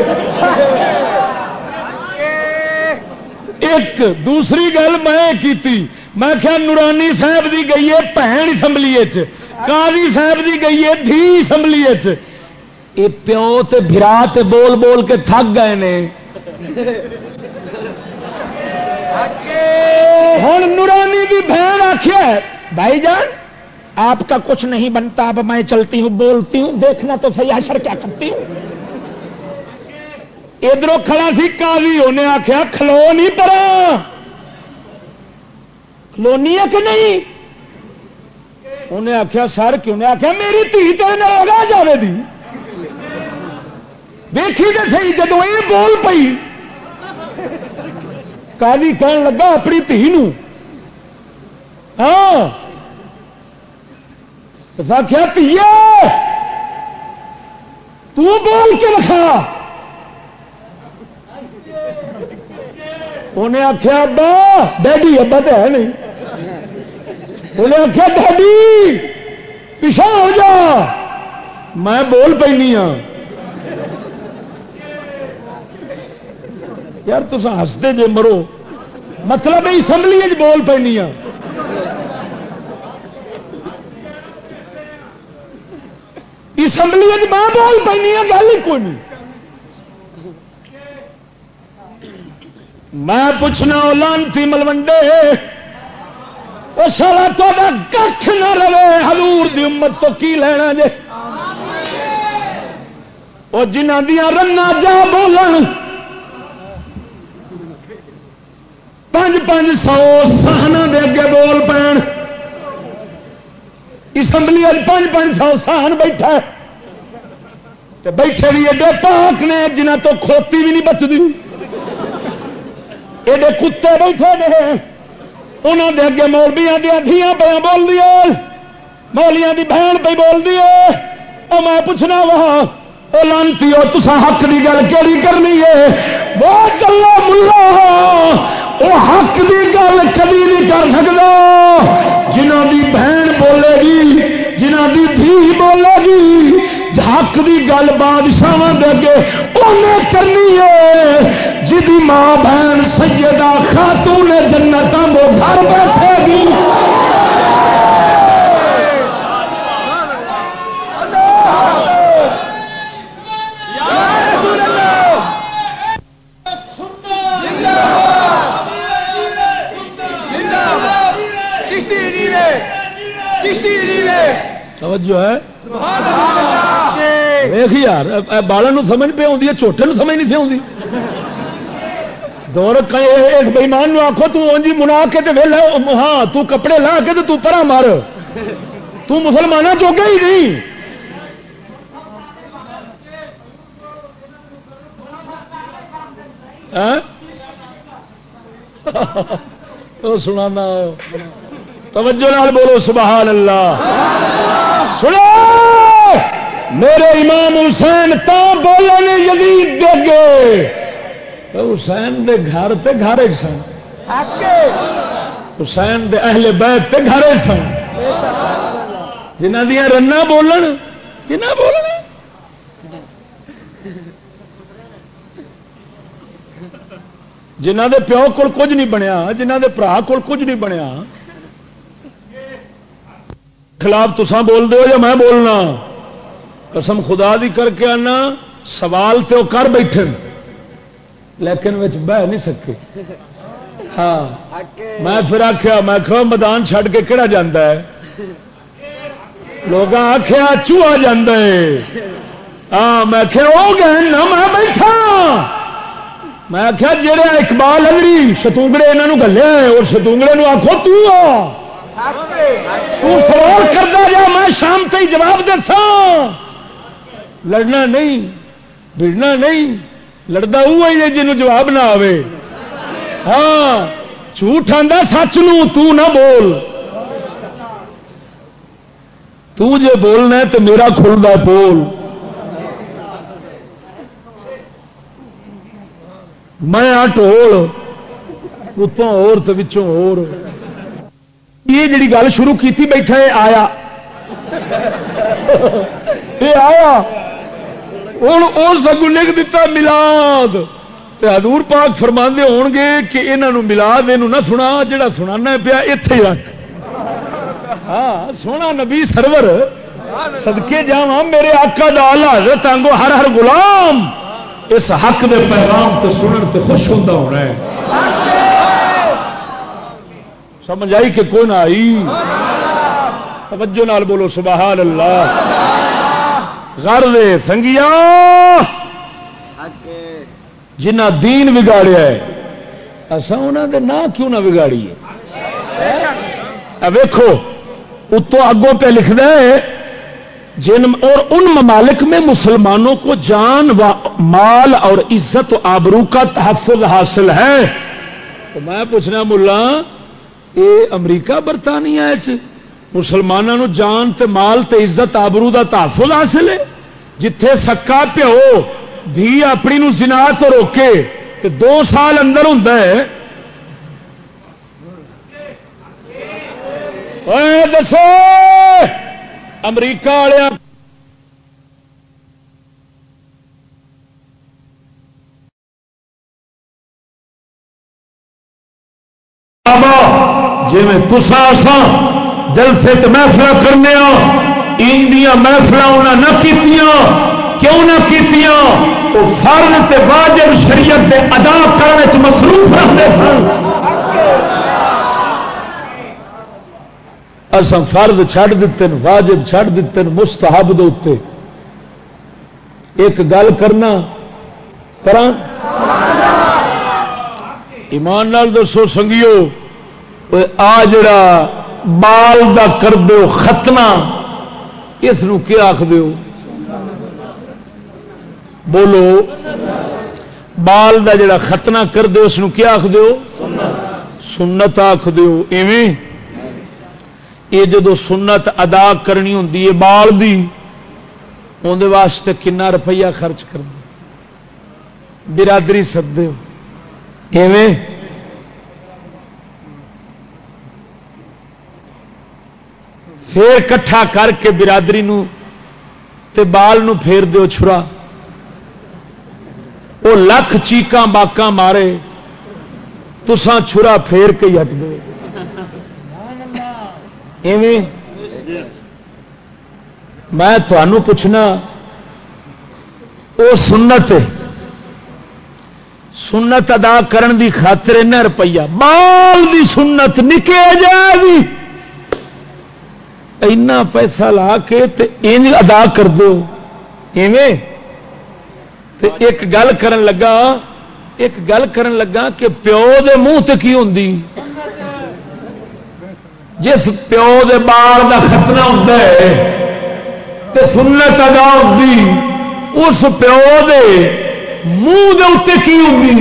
ایک دوسری گل میں کی میں کیا نورانی صاحب دی گئی ہے، بھن اسمبلی قاضی صاحب دی گئی ہے، دھی اسمبلی یہ پیو تے برا تے بول بول کے تھک گئے نے۔ ہوں نورانی کی بہن آخیا بھائی جان، آپ کا کچھ نہیں بنتا، اب میں چلتی ہوں، بولتی ہوں، دیکھنا تو صحیح حشر کیا کرتی ہوں؟ ادھر کھڑا سی کالی انہیں آخیا کھلو نہیں پر کلونی ہے کہ نہیں؟ انہیں آخیا سر کیوں نے آخیا میری دھی تو لگا جائے دی۔ دیکھی تو سی جدو یہ بول پئی کالی کہن لگا اپنی دھی ہاں۔ آخیا تھی بول کے رکھا۔ انہیں آخیا ابا، ڈیڈی، ابا تو ہے نہیں۔ انہیں آخیا ڈیڈی پچھا ہو جا۔ میں بول پی ہاں۔ یار تو ہستے جے مرو مطلب اسمبلی بول پی اسمبلی میں بول پی گل ہی کوئی نہیں۔ میں پوچھنا لانتی ملوڈے وہ سارا تا کھ نہ رہے ہلور دی امت تو کی لینا جے؟ وہ جنہ دیا رنگ جا بولن پانچ پانچ سو سہنا دے اگے بول پین۔ اسمبلی پانچ پانچ سو سہن بیٹھا تے بیٹھے بھی ایڈے پاک نے جنہ تو کھوتی بھی نہیں بچتی ایڈے کتے بیٹھے نے۔ انہوں دے اگے مولبیاں دیا دیا پہ بول دیا مولیاں دی بہن پہ بول دیے وہ میں پوچھنا وہاں وہ لانتی ہو تسا حق کی گل کہڑی کرنی ہے؟ وہ چلو ملا۔ وہ حق کی گل کبھی نہیں کر سکتا جنہ دی بہن بولے گی جنہ دی دھی بولے گی، حق کی گل بادشاہ دے انہیں کرنی ہے۔ جی ماں بہن سیدہ خاتون جنتوں کو گھر بیٹھے گی توجہ ہے؟ ویخ یار بالوں سمجھ پہ آتی ہے چھوٹے نو سمجھ نہیں سی آتی دور اس بئیمان آخو تھی منا کے ویلا ہاں تو کپڑے لا کے تو پرا مار۔ تو مسلمانوں چوکے ہی نہیں۔ سنا توجہ نال بولو سبحان اللہ! سنو! میرے امام حسین تو بولنے یزید دے گے حسین دے گھر تے گھر سن۔ حسین دے اہل بیت تے گھر سن۔ جنہ دیا رنا بولن جنہ بولن؟ جنہ دے پیو کول کچھ نہیں بنیا جنہ دے برا کول کچھ نہیں بنیا۔ خلاف تسان بول دو یا میں بولنا؟ قسم خدا دی کر کے آنا، سوال تو کر بیٹھے لیکن بہ نہیں سکے۔ ہاں۔ میں پھر آخیا میں کہ میدان چھڈ کے کہڑا جانا ہے؟ لوگ آخیا چوہا جا ہاں میں وہ گئے نا میں بیٹھا۔ میں آخیا جہے اقبال اگڑی ستونگڑے یہاں گلے اور ستونگڑے آخو تو سوال کرتا جا میں شام تی جواب دسا لڑنا نہیں بڑنا نہیں، لڑتا وہ جن جواب نہ آئے ہاں جھوٹ آتا سچ نو نہ بول۔ تو جے بولنا تو میرا کھلتا بول میں آ ٹول اتوں اور تو یہ جڑی گل شروع کی بیٹھا ہے، آیا۔ یہ آیا۔ ہوں اور سگو لکھ دیتا ملاد۔ حضور پاک فرما ہو گے کہ یہاں ملاد یہ نہ سنا جا سنا پیا اتے رکھ۔ ہاں سونا نبی سرور۔ سدکے جا میرے آقا دا آلہ حضرت آنگو ہر ہر غلام۔ اس حق دے پیغام تے سنن تے خوش ہوتا ہونا ہے۔ سمجھ آئی کہ کون آئی؟ توجہ نال بولو سبحان اللہ گھر دے سنگیا جنہ دین بگاڑیا ہے۔ اصا انہوں دے نا کیوں نہ بگاڑیے ویکو اتو اگوں پہ لکھنا ہے، جن اور ان ممالک میں مسلمانوں کو جان و مال اور عزت و آبرو کا تحفظ حاصل ہے۔ تو میں پوچھنا، ملا یہ امریکہ برطانیہ مسلمانوں جان تے مال تے عزت آبرو کا تحفظ حاصل ہے۔ جتھے سکا پیو، دھی اپنی نو زنا تو روکے، تے دو سال اندر ہوں دسو، امریکہ والے جی میں تسا سا، جلسے تو محفل کرنے اندیا محفل انہیں نہ کیتیاں، کیوں نہ کیتیاں؟ وہ فرن تے واجب شریعت دے ادا کرنے مصروف رکھتے سن۔ اصل فرد چھڈ دیتے ہیں، واجب چھڈ دیتے ہیں، مستحب دے ایک گل کرنا کر ایمان نال دسو سنگیو آ جڑا بال دا کر دو ختنا اس کیا آخ دو بولو بال دا جڑا ختنا کر دو اس کیا آخ دو سنت آخ دو ایویں یہ جدو سنت ادا کرنی ہوں بال دی اندر واسطے کنا روپیہ خرچ کر دو برادری سدے پھر کٹھا کر کے برادری نو تے بال نو پھیر دیو چھرا وہ لکھ چیکاں باکاں مارے تسان چھرا پھیر کے ہٹ دو میں تھانوں پوچھنا وہ سنت سنت ادا کرن دی خاطر روپیہ مال دی سنت نکے جائے اینا پیسہ لا کے تے ادا کر دو۔ ایویں؟ تے ایک گل کرن لگا، ایک گل کرن لگا کہ پیو دے منہ تے کی ہوندی؟ جس پیو دے بال کا ختنا ہوتا ہے تو سنت ادا ہوتی اس پیو دے منہ دے اتنے کی ہوگی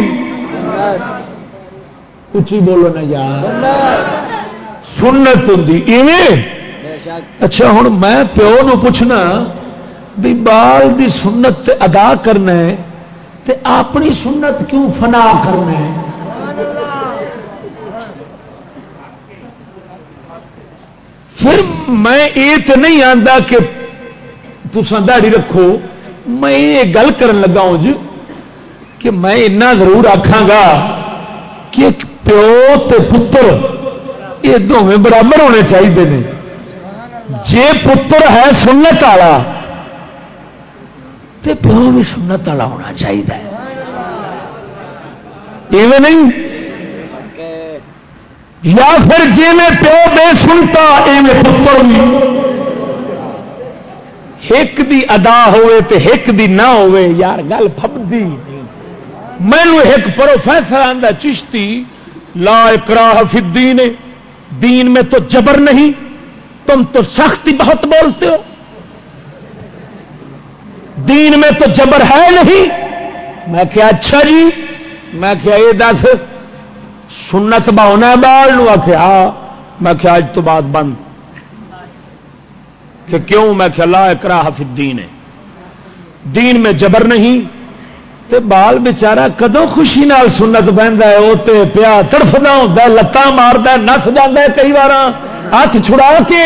اچھی بولو نا یار۔ سنت ہوں اچھا ہوں میں پیو نو پوچھنا، بھی بال دی سنت ادا کرنا ہے تے اپنی سنت کیوں فنا کرنا ہے؟ پھر میں یہ تو نہیں آتا کہ تسان دہڑی رکھو، میں یہ گل کر لگا ہوں جی کہ میں اتنا ضرور آخا گا کہ پیو تے پتر یہ دونوں برابر ہونے چاہیے جے پتر ہے سنت والا تو پیو بھی سنت والا ہونا چاہیے۔ ایویں نہیں؟ یا پھر جی میں پیو بے سنتا، ایویں پتر بھی۔ ایک دی ادا ہوئے تے ایک دی نہ ہوئے، یار گل فبدی مینو ایک پروفیسر آندا چشتی، لا اکراہ فی الدین، دین میں تو جبر نہیں۔ تم تو سختی بہت بولتے ہو۔ دین میں تو جبر ہے نہیں۔ میں کیا اچھا جی۔ میں کیا یہ دس۔ سنت بہنا بال آخیا میں کیا ہاں۔ اج تو بعد بند۔ کہ کیوں؟ میں کیا لا کرا حفظ دین ہے دین میں جبر نہیں۔ تے بال بچارا کدو خوشی نال سنت بہنتا ہے؟ وہ پیا تڑفتا ہوتا لتان مارتا نس جانا کئی بار ہاتھ چھڑا کے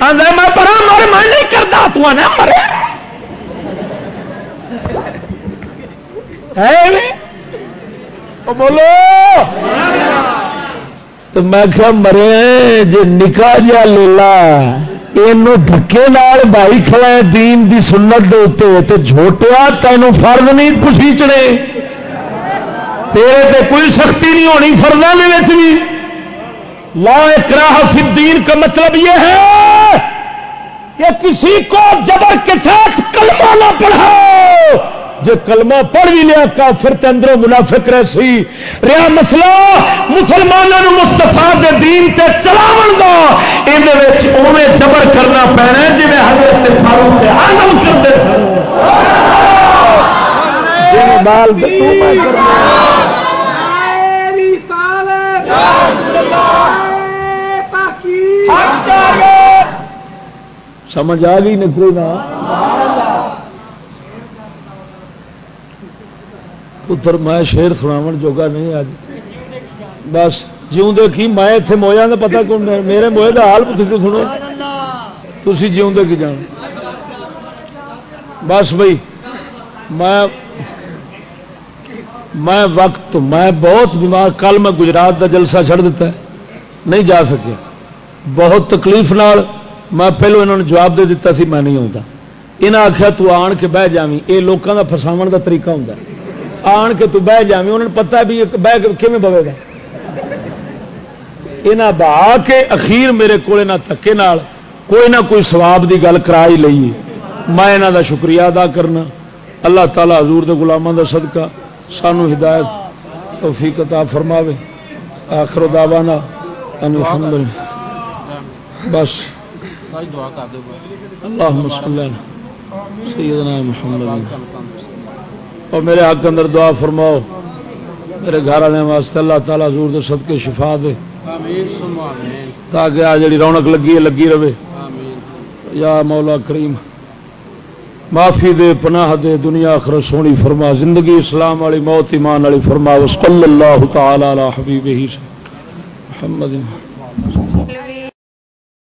میں پرا مر، میں نہیں کرتا، تو نہ مرے۔ بولو۔ تو میں کیا مرے جی نکا جا لیلا یہ دھکے بائی کھڑا دین دی سنت دے اتنے جھوٹیا تینوں فرد نہیں پوچھیچنے تیرے تے کوئی سختی نہیں ہونی فردوں کے بھی۔ لا اکراہ فی الدین کا مطلب یہ ہے کہ کسی کو جبر کے ساتھ کلمہ نہ پڑھاؤ جو کلمہ پڑھ بھی لیا کافر تے اندروں منافق رہ سی رہا مسئلہ مسلمانوں مستفا دے دین تے چلاون دا۔ اوے جبر کرنا پینا جی حضرت فاروق آدم کرتے بال سمجھ آ گئی نکلے نا؟ پتر میں شیر سناو جوگا نہیں آج۔ بس جیوں کی میں اتنے مویا کا پتا کون میرے موئے کا حال پوچھ کے سنو؟ تھی جیوں کی جان بس بھائی، میں میں وقت، میں بہت بیمار کل میں گجرات کا جلسہ چڑھ دیتا ہے۔ نہیں جا سکیا بہت تکلیف نال میں پہلو انہوں نے جواب دے دیتا سی، میں نہیں آتا انہیں آخیا تو آن کے بہ جاوی یہ لوگوں کا فساو کا طریقہ ہوں آن کے تو بہ جاوی انہوں نے پتا بھی بہ کھے بوے گا۔ یہاں بہا کے اخیر میرے کو تکے نال کوئی نہ کوئی سواب دی گل کرا ہی لیے میں یہاں دا شکریہ ادا کرنا۔ اللہ تعالیٰ حضور دے غلاموں دا صدقہ سانو ہدایت، توفیق عطا فرماوے۔ آخر دعوانا الحمدللہ۔ بس۔ اللہم صلی اللہ سیدنا محمد۔ اور میرے حق اندر دعا فرماؤ۔ میرے گھر والے واسطے اللہ تعالیٰ حضور دے صدقے شفا دے۔ تاکہ آ جڑی رونق لگی ہے لگی رہے۔ یا مولا کریم معافی دے پناہ دے دنیا آخر سونی فرما زندگی اسلام والی موت ایمان والی فرما۔ صلی اللہ تعالی علی حبیبہ محمد۔